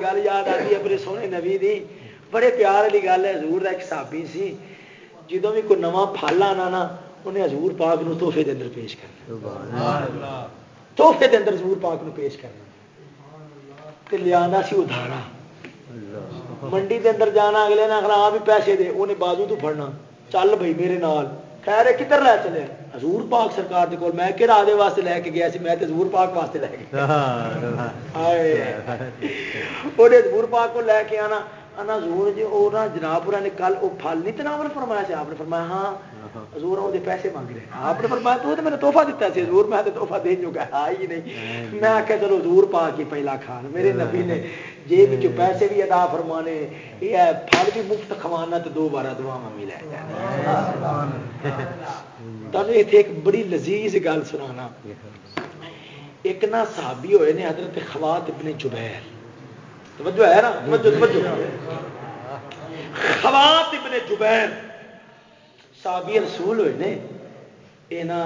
گل یاد آتی اپنے سونے نبی دی۔ بڑے پیار والی گل ہے حضور کا ایک سابی سی جدو بھی کوئی نواں پھل آنا نا انہیں حضور پاک نو تحفے دے اندر پیش کرنا۔ تحفے دے اندر حضور پاک نو پیش کرنا۔ تے لیا سی ادھارا۔ منڈی دے اندر جانا اگلے نے آخنا بھی پیسے دے انہیں بازو تو پھڑنا۔ چل بھائی میرے نال۔ خیر کدھر لے چلے؟ حضور پاک سرکار دے کول۔ میں کہڑا آدھے واسطے لے کے گیا سی؟ میں تے حضور پاک واسطے لے کے وہ حضور پاک کو لے کے آنا۔ انا زور جی وہ نا جناب نے کل وہ پھل نہیں تناول فرمایا سے آپ نے فرمایا ہاں حضور وہ پیسے مانگ رہے آپ نے فرمایا تو میں نے توحفہ دیتا سی حضور میں توحفہ دے چکا ہے ہی نہیں۔ میں آخیا چلو حضور پا کے پہلا کھان۔ میرے نبی نے جیب چ پیسے بھی ادا فرمانے یہ ہے پھل بھی مفت کھوانا تو دو بارہ دعا بھی لے تب اتنے ایک بڑی لذیذ گل سنانا۔ ایک نہ صحابی ہوئے نے حضرت خوات ابن جبیر۔ توجہ ہے نا؟ توجہ توجہ۔ خوات ابن جبیر صحابی رسول ہوئے نے یہاں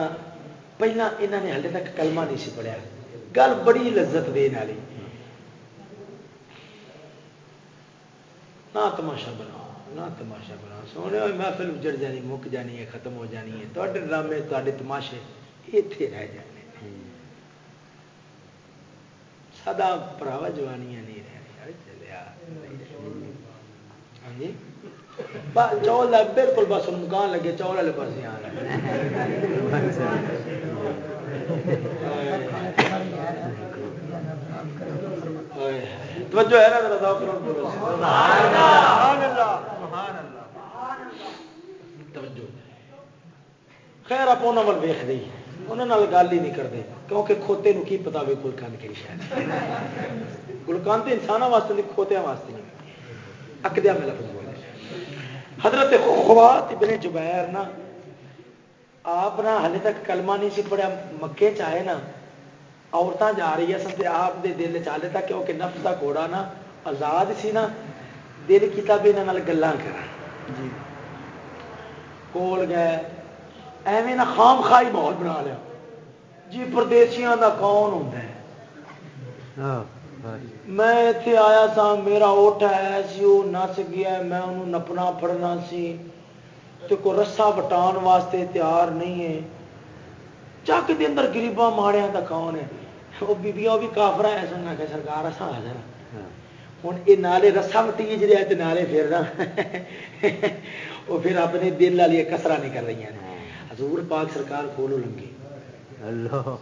پہلا یہاں نے ہلے تک کلمہ نہیں سی پڑھیا۔ گل بڑی لذت دین والی نہ تماشا بنا نہ تماشا بنا سونے محفل اجڑ جانی مک جانی ہے ختم ہو جانی ہے۔ تے ڈرامے تے تماشے اتنے رہ جانے۔ سدا پراوا جوانیاں نہیں رہ جی۔ چول بالکل بس مکان لگے چول والے پاس آ توجہ ہے خیر، آپ انہوں ویخ دی انہوں گل ہی نہیں کرتے، کیونکہ کھوتے کی پتا بھی کوئی کھان شاید۔ گلکان تو انسان واسطے نہیں کھوتیا واسطے۔ اکدیا میں لفظ بولے۔ حضرت خوات ابن جبیر نا آپ نا ہلے تک کلمہ نہیں سی پڑیا مکے چاہے نا عورتیں جا رہی ہے سب آپ دے دل چالے تک کیونکہ نفس کا گھوڑا نا آزاد سی نا دل کیتا بھی یہاں گلان کرا جی۔ کول گئے ایویں نہ خام خائی ماحول بنا لیا۔ جی پردیسیاں دا کون ہے؟ ہاں۔ میں اتنے آیا سا میرا اوٹ آیا سی وہ نس گیا میں انہوں نپنا پڑنا سی۔ تو کو رسا وٹان واسطے تیار نہیں ہے۔ چک دے اندر گریباں ماڑیا کا کون ہے؟ وہ بیبیاں بھی کافر ہے سن کہ سرکار اصا حاضر ہوں یہ نالے رسا وٹیج رہا تو نالے پھر رہا وہ پھر اپنے دل والی کسرا نہیں کر رہی ہیں۔ حضور پاک سرکار کھولو لنگی اللہ۔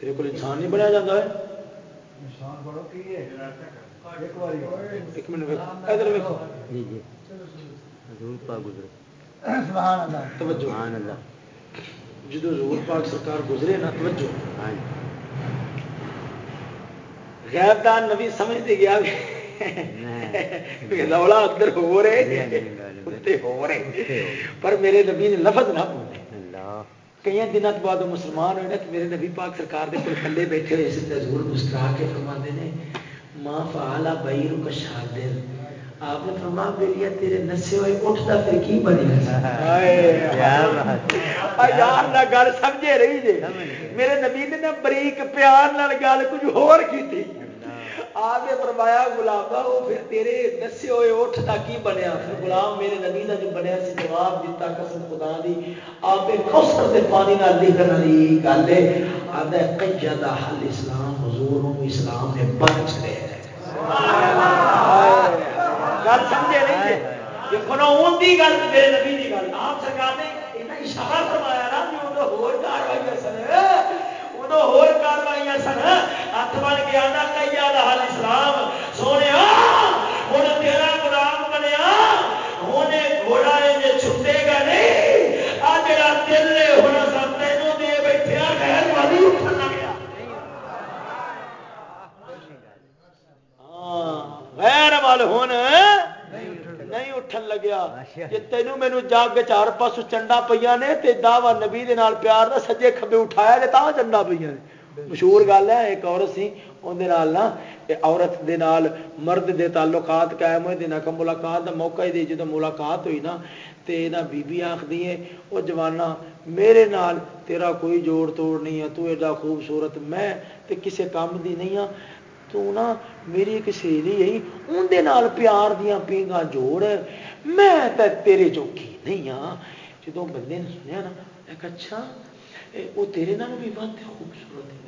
تیرے کو انسان نہیں بنیا جاتا ہے؟ جدو زور پاک سرکار گزرے نا توجہ۔ غیر دان نبی سمجھتے گیا۔ رولا اندر ہو رہے۔ ہو رہے۔ پر میرے نبی نے لفظ نہ بولے۔ کئی دنوں بعد مسلمان ہوئے نا تو میرے نبی پاک سرکار کے کلے بیٹھے ہوئے سے حضور مسکرا کے فرما نے ماں فعلا بائی رو کا دل آپ نے فرما بیلیا تیرے نسے ہوئے اٹھتا پھر کی بنیا یار نہ گل سمجھے رہی جی۔ میرے نبی نے نا بریک پیار نال گل کچھ ہور کی تھی آگے فرمایا گلابا وہ پھر تیرے دسے ہوئے اٹھ کا کی بنیا؟ پھر غلام میرے نبی کا جو بنیا سی جواب دیتا، قسم خدا دی آپ کوسر کے پانی نہ لکھن والی گل ہے۔ آدھا کئی دا حل اسلام، حضور اسلام نے بن چلے گل سمجھے نہیں جی؟ دیکھو گل، میرے نبی کی گل۔ آپ سرکار نے اشارہ فرمایا نا بھی وہ ہو ادو ہوروائیاں سن۔ ہاتھ بن کے آنا کئی حال اسلام۔ سونے ہوں تیرا گلام بنیا۔ ہوں گھوڑا یہ چھٹے گا نہیں۔ آ جا دل ہونا سب تینوں دے بیٹھے خیر والی اٹھن لگیا ہاں، غیر وال ہوں نہیں اٹھن لگیا۔ جی تینوں مینو جگ چار پاس چنڈا پہ نے دعوی نبی پیار نہ سجے کبے اٹھایا جی تا چنڈا پہ نے۔ مشہور گل ہے، ایک عورت سی اندر عورت دے نال مرد دے تعلقات قائم ہوئے دینا کہ ملاقات دا موقع ہی دے جدو ملاقات ہوئی نا، تے نہ بی بی آخ وہ جوانا میرے نال تیرا کوئی جوڑ توڑ نہیں ہے، تو ایڈا خوبصورت میں تے کسے کام دی نہیں ہاں تو نا، میری ایک سہیلی ہے اندر پیار دیا پیگا جوڑ، میں تیرے چوکی نہیں ہاں۔ جدو بندے نے سنیا نا ایک اچھا وہ تیرے نال بھی بات خوبصورت ہے۔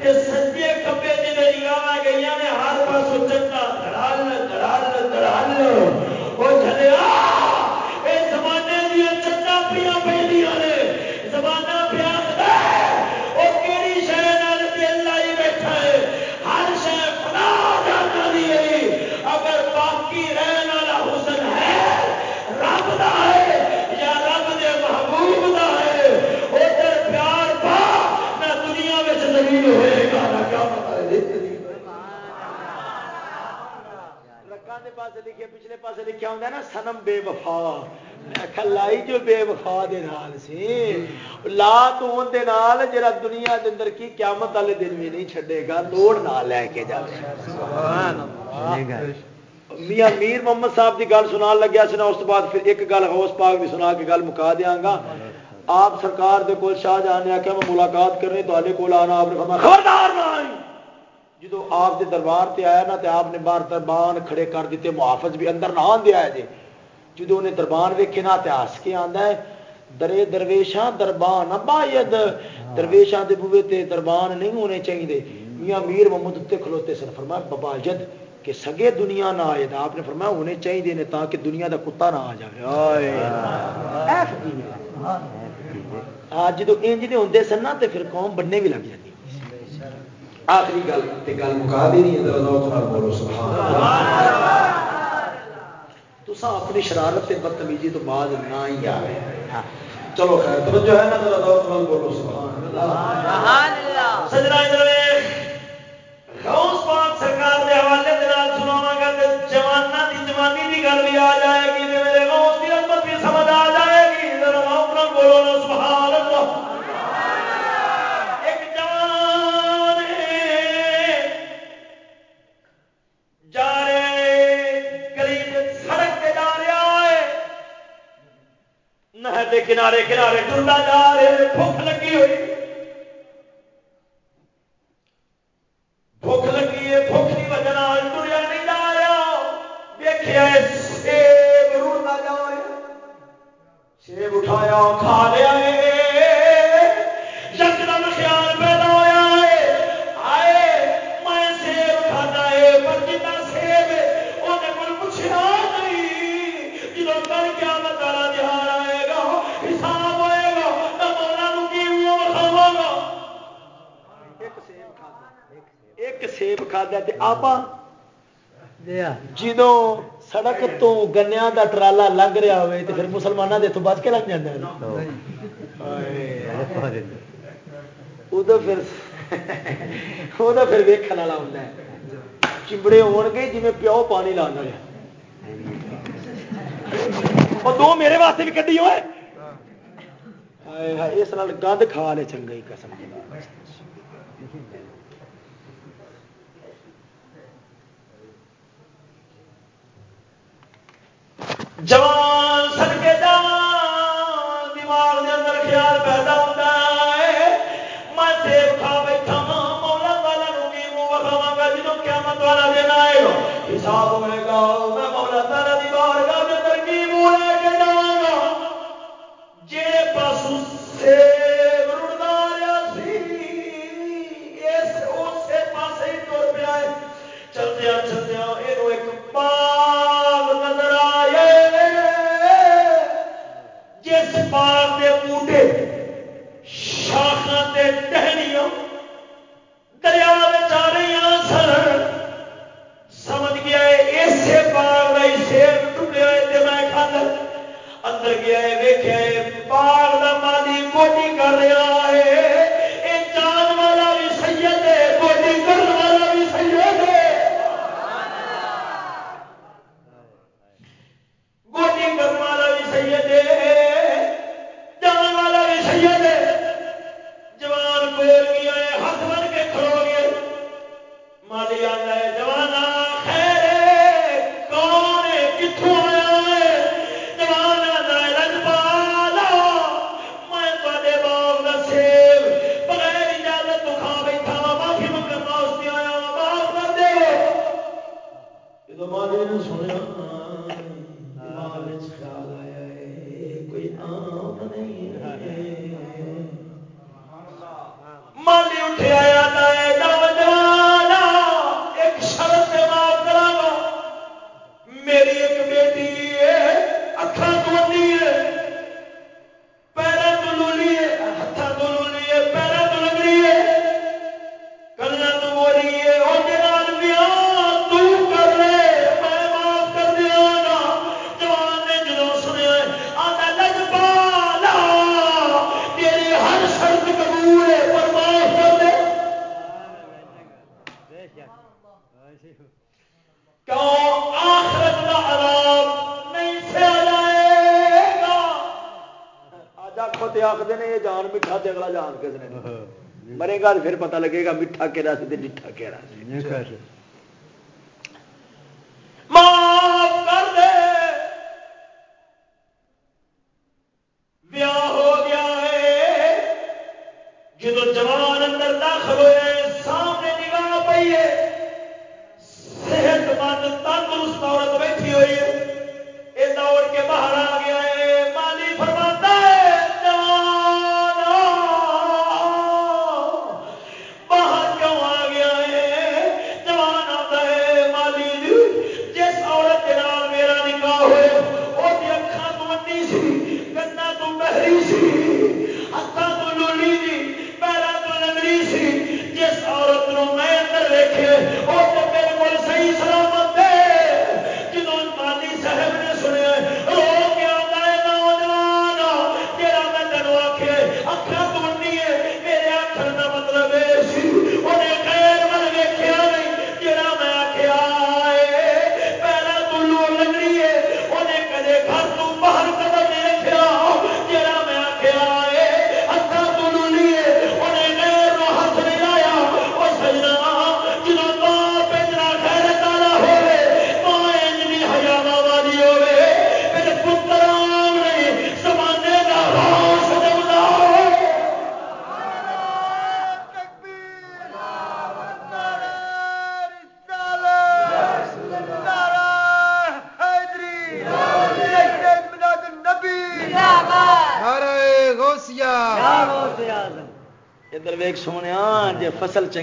تے سجے کھبے جی نگاہ گئی نے ہر پاس چنگا دڑال دڑال دڑال وہ چلیا اے زمانے دیا چنگا پیا پہ نے زمانہ پیا وہ کہڑی شہر دل لائی بیٹھا ہے ہر شہ فلا جانا دی اگر باقی رہن والا حسن ہے رب دا ہے یا رب دے محبوب دا ہے ادھر پیار پا نہ دنیا میں زمین ہوئے گا نہ کیا پاس لکھے پچھلے پاس لکھا ہوں نا سنم بے وفا۔ کلائی جو بے وفا دے نال سی۔ لا تو دے نال جڑا دنیا دے اندر کی قیامت والے دن بھی نہیں چھڈے گا توڑ نہ لے کے جائے سبحان اللہ۔ میاں میر محمد صاحب کی گل سنا لگیا سنا اس بعد پھر ایک گل ہوس پاک بھی سنا کے گل مکا دیا گا۔ آپ سرکار دے کول شاہ جہاں نے آخیا میں ملاقات کرنی تے کول آنا۔ آپ نے فرمایا خبردار نہ جدو آپ دے دربار تے آیا نا تے آپ نے باہر دربان کھڑے کر دیتے محافظ بھی اندر نہ آن دیا جی جدو انہیں دربان ویکھے نا تے ہس کے آندا ہے درے درویشاں دربان باید درویشاں دے بوے تے دربان نہیں ہونے چاہیے میاں میر محمد اتنے کھلوتے سن فرمایا بباجد کہ سگے دنیا نہ آئے آپ نے فرمایا ہونے چاہیے نے تاکہ دنیا دا کتا نہ آ جائے آج جدو انج دے ہوندے سن نا تے پھر قوم بننے بھی لگ جاتی آخری گل تے گل مکا دی نہیں ذرا ذوق نال بولو سبحان اللہ۔ تسا اپنی شرارت تے بدتمیزی تو بعد نہ ہی آئے چلو خیر توجہ ہے نا ذرا ذوق نال بولو سبحان اللہ۔ سجنا غوث پاک سرکار دے حوالے دے نال سناواں گا تے جواناں دی جوانی دی گل بھی آ جائے گی۔ تے میرے غوث دی رحمت بھی سمجھ آ دے کنارے کنارے ٹرتا جا رہے گنیا دا ٹرالا لگ رہا ہوئے تو پھر مسلمانوں کے تو بچ کے لگ جائے ادو پھر وہ پھر ویکھن والا ہے چمبڑے ہون گے جی پیو پانی لا رہا اور میرے واسطے بھی کدی ہوئے اس گند کھا لے چنگا ہی قسم پھر پتہ لگے گا مٹھا کہڑا سی ڈٹھا کہڑا سی۔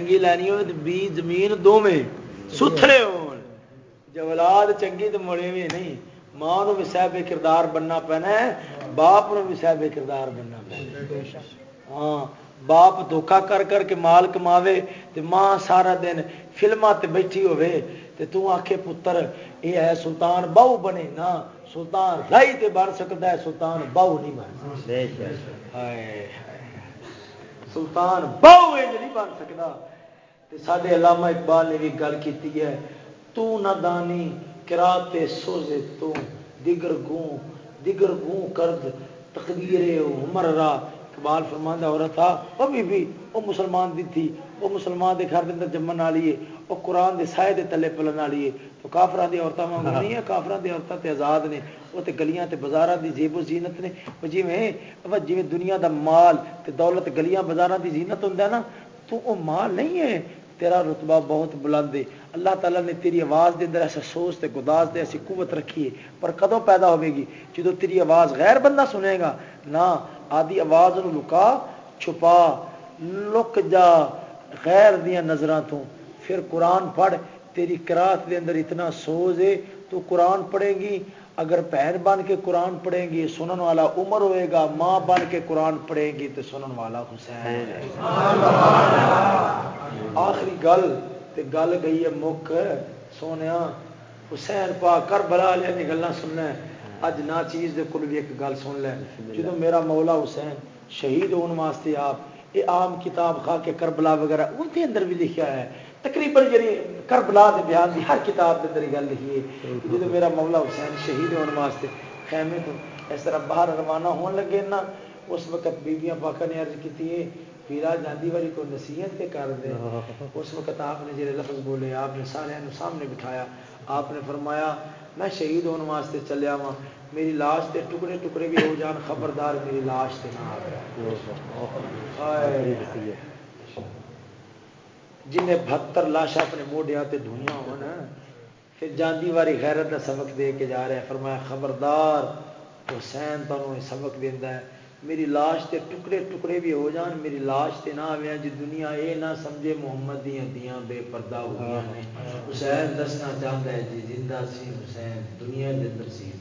چنگی لینی ہوئے بی زمین دونیں ستھرے اولاد چنگی تو مڑے ہوئے نہیں ماں نو بھی صاحب کردار بننا پینا باپ نو بھی صاحب کردار بننا پینا ہاں باپ دھوکا کر کر کے مال کماوے تے ماں سارا دن فلما تے بیٹھی ہوے تے تو آکھے پتر اے ہے سلطان بہو بنے نا سلطان لائی تے بن سکتا ہے سلطان بہو نہیں بن سکتا سلطان بہو نہیں بن سکتا سڈے علامہ اقبال نے بھی گل کی ہے، تو نہ دانی کراتے سوزے تو دیگر گوں دیگر گوں کرد تقدیر عمر را۔ اقبال فرمان عورت تھا وہ بھی بھی، وہ مسلمان دی تھی، وہ مسلمان دے گھر دے اندر جمن والی ہے، وہ قرآن دے سائے دے تلے پلن والی ہے۔ تو کافران دی عورتیں وانگو نہیں ہے کافران دی عورتیں تے آزاد نے، وہ تے گلیاں تے بازاراں دی زیب و زینت نے۔ وہ جی میں وہ جی دنیا دا مال تے دولت گلیاں بازاراں دی زینت ہوندا ہے نا تو وہ مال نہیں ہے، تیرا رتبہ بہت بلند ہے۔ اللہ تعالیٰ نے تیری آواز دے اندر ایسا سوچ تے گداز دے، ایسی قوت رکھی ہے۔ پر کدوں پیدا ہوے گی؟ جدو تیری آواز غیر بندہ سنے گا، نہ آدھی آواز نو لکا، چھپا، لک جا غیر دیا نظر تو۔ پھر قرآن پڑھ، تیری کراط دے اندر اتنا سوز ہے، تو قرآن پڑھے گی۔ اگر بہن بن کے قرآن پڑھے گی، سنن والا عمر ہوئے گا، ماں بن کے قرآن پڑھے گی تو سنن والا حسین۔ آخری گل تے گل گئی ہے مک۔ سونے حسین پا کر بلا لیا گلیں سننا اج نہ چیز دے کل بھی ایک گل سن لے۔ جدو میرا مولا حسین شہید ہونے واسطے آپ یہ عام کتاب کھا کے کربلا وغیرہ ان کے اندر بھی لکھا ہے۔ تقریباً جی کربلا کے بیان کی ہر کتاب کے اندر گل لکھی ہے۔ جدو میرا مولا حسین شہید ہونے واسطے خیمے تو اس طرح باہر روانہ ہون لگے نا اس وقت بیبیاں پاکا نے عرض کی پیرا جاندی والی کو نصیحت کے کر دے۔ اس وقت آپ نے جڑے لفظ بولے آپ نے سارے سامنے بٹھایا۔ آپ نے فرمایا میں شہید ہونے واسطے چلیا وا میری لاش کے ٹکڑے ٹکڑے بھی ہو جان خبردار میری لاش سے نہ جن بہتر لاشا اپنے موڈیا تے ڈھونیا ہو پھر جاندی واری غیرت کا سبق دے کے جا رہا ہے فرمایا، خبردار حسین تمہیں سبق دینا ہے۔ میری لاش تے ٹکڑے ٹکڑے بھی ہو جان، میری لاش تے نہ آیا جی دنیا اے نہ سمجھے محمد دیا دیاں بے پردہ ہو گیا نے۔ حسین دسنا چاہتا ہے جی زندہ سی حسین، دنیا دے اندر سی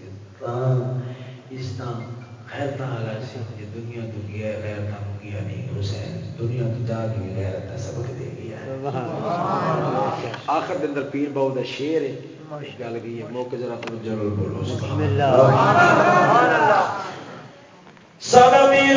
اس طرح خیرت والا سی یہ جی دنیا تو گیا غیرت ہو گیا نہیں۔ حسین، دنیا تو جا کے غیرت کا سبق دے۔ آخر دن اندر پیر بہو کا شیر ہے گل گئی ہے موقع ذرا ضرور بولو بسم اللہ. سارا پیر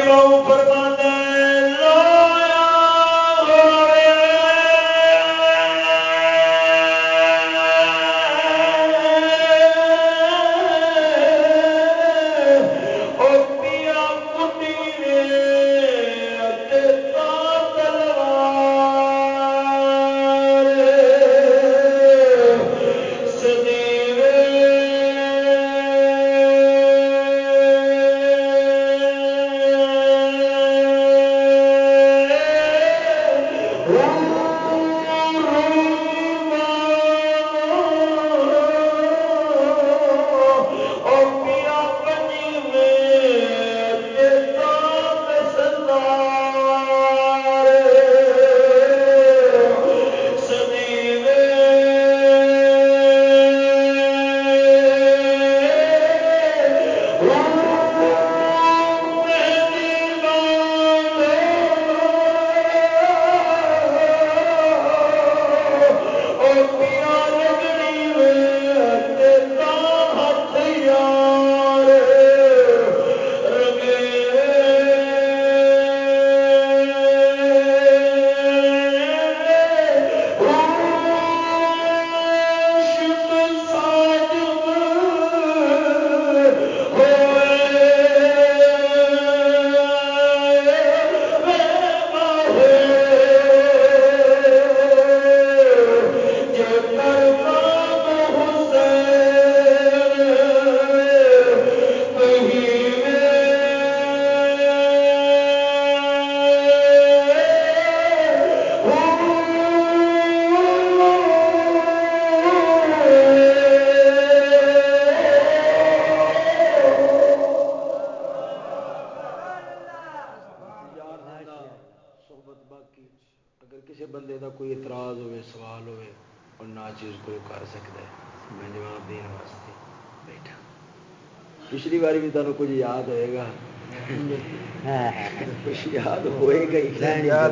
بہو فرماتا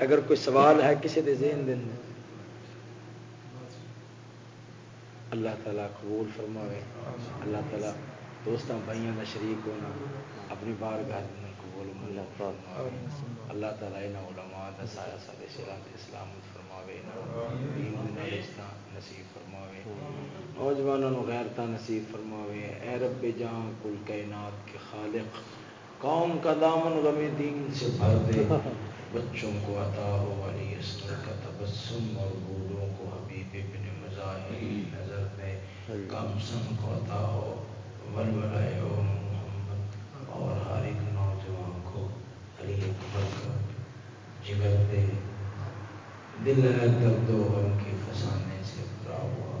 سوال ہے کسی کے ذہن دن اللہ تعالیٰ قبول فرماوے۔ اللہ تعالیٰ دوستوں بھائیوں کا شریک ہونا اپنی بار گھر قبول اللہ تعالیٰ۔ علماء دا سایہ سارے سرات اسلامت فرماوے دین نصیب فرماوے۔ نوجوانوں غیرتا نصیب فرماوے اے رب جان کل کائنات کے خالق قوم کا دامن غم دین سے بھر دے۔ بچوں کو عطا ہو علی استر کا تبسم اور بوڑھوں کو حبیب ابن مظاہر نظر دے۔ کم سن کو عطا ہو ولولائے محمد اور ہر ایک نوجوان کو علی اکبر کا جگر دے۔ دل ہے درد و غم کے فسانے سے بھرا ہوا۔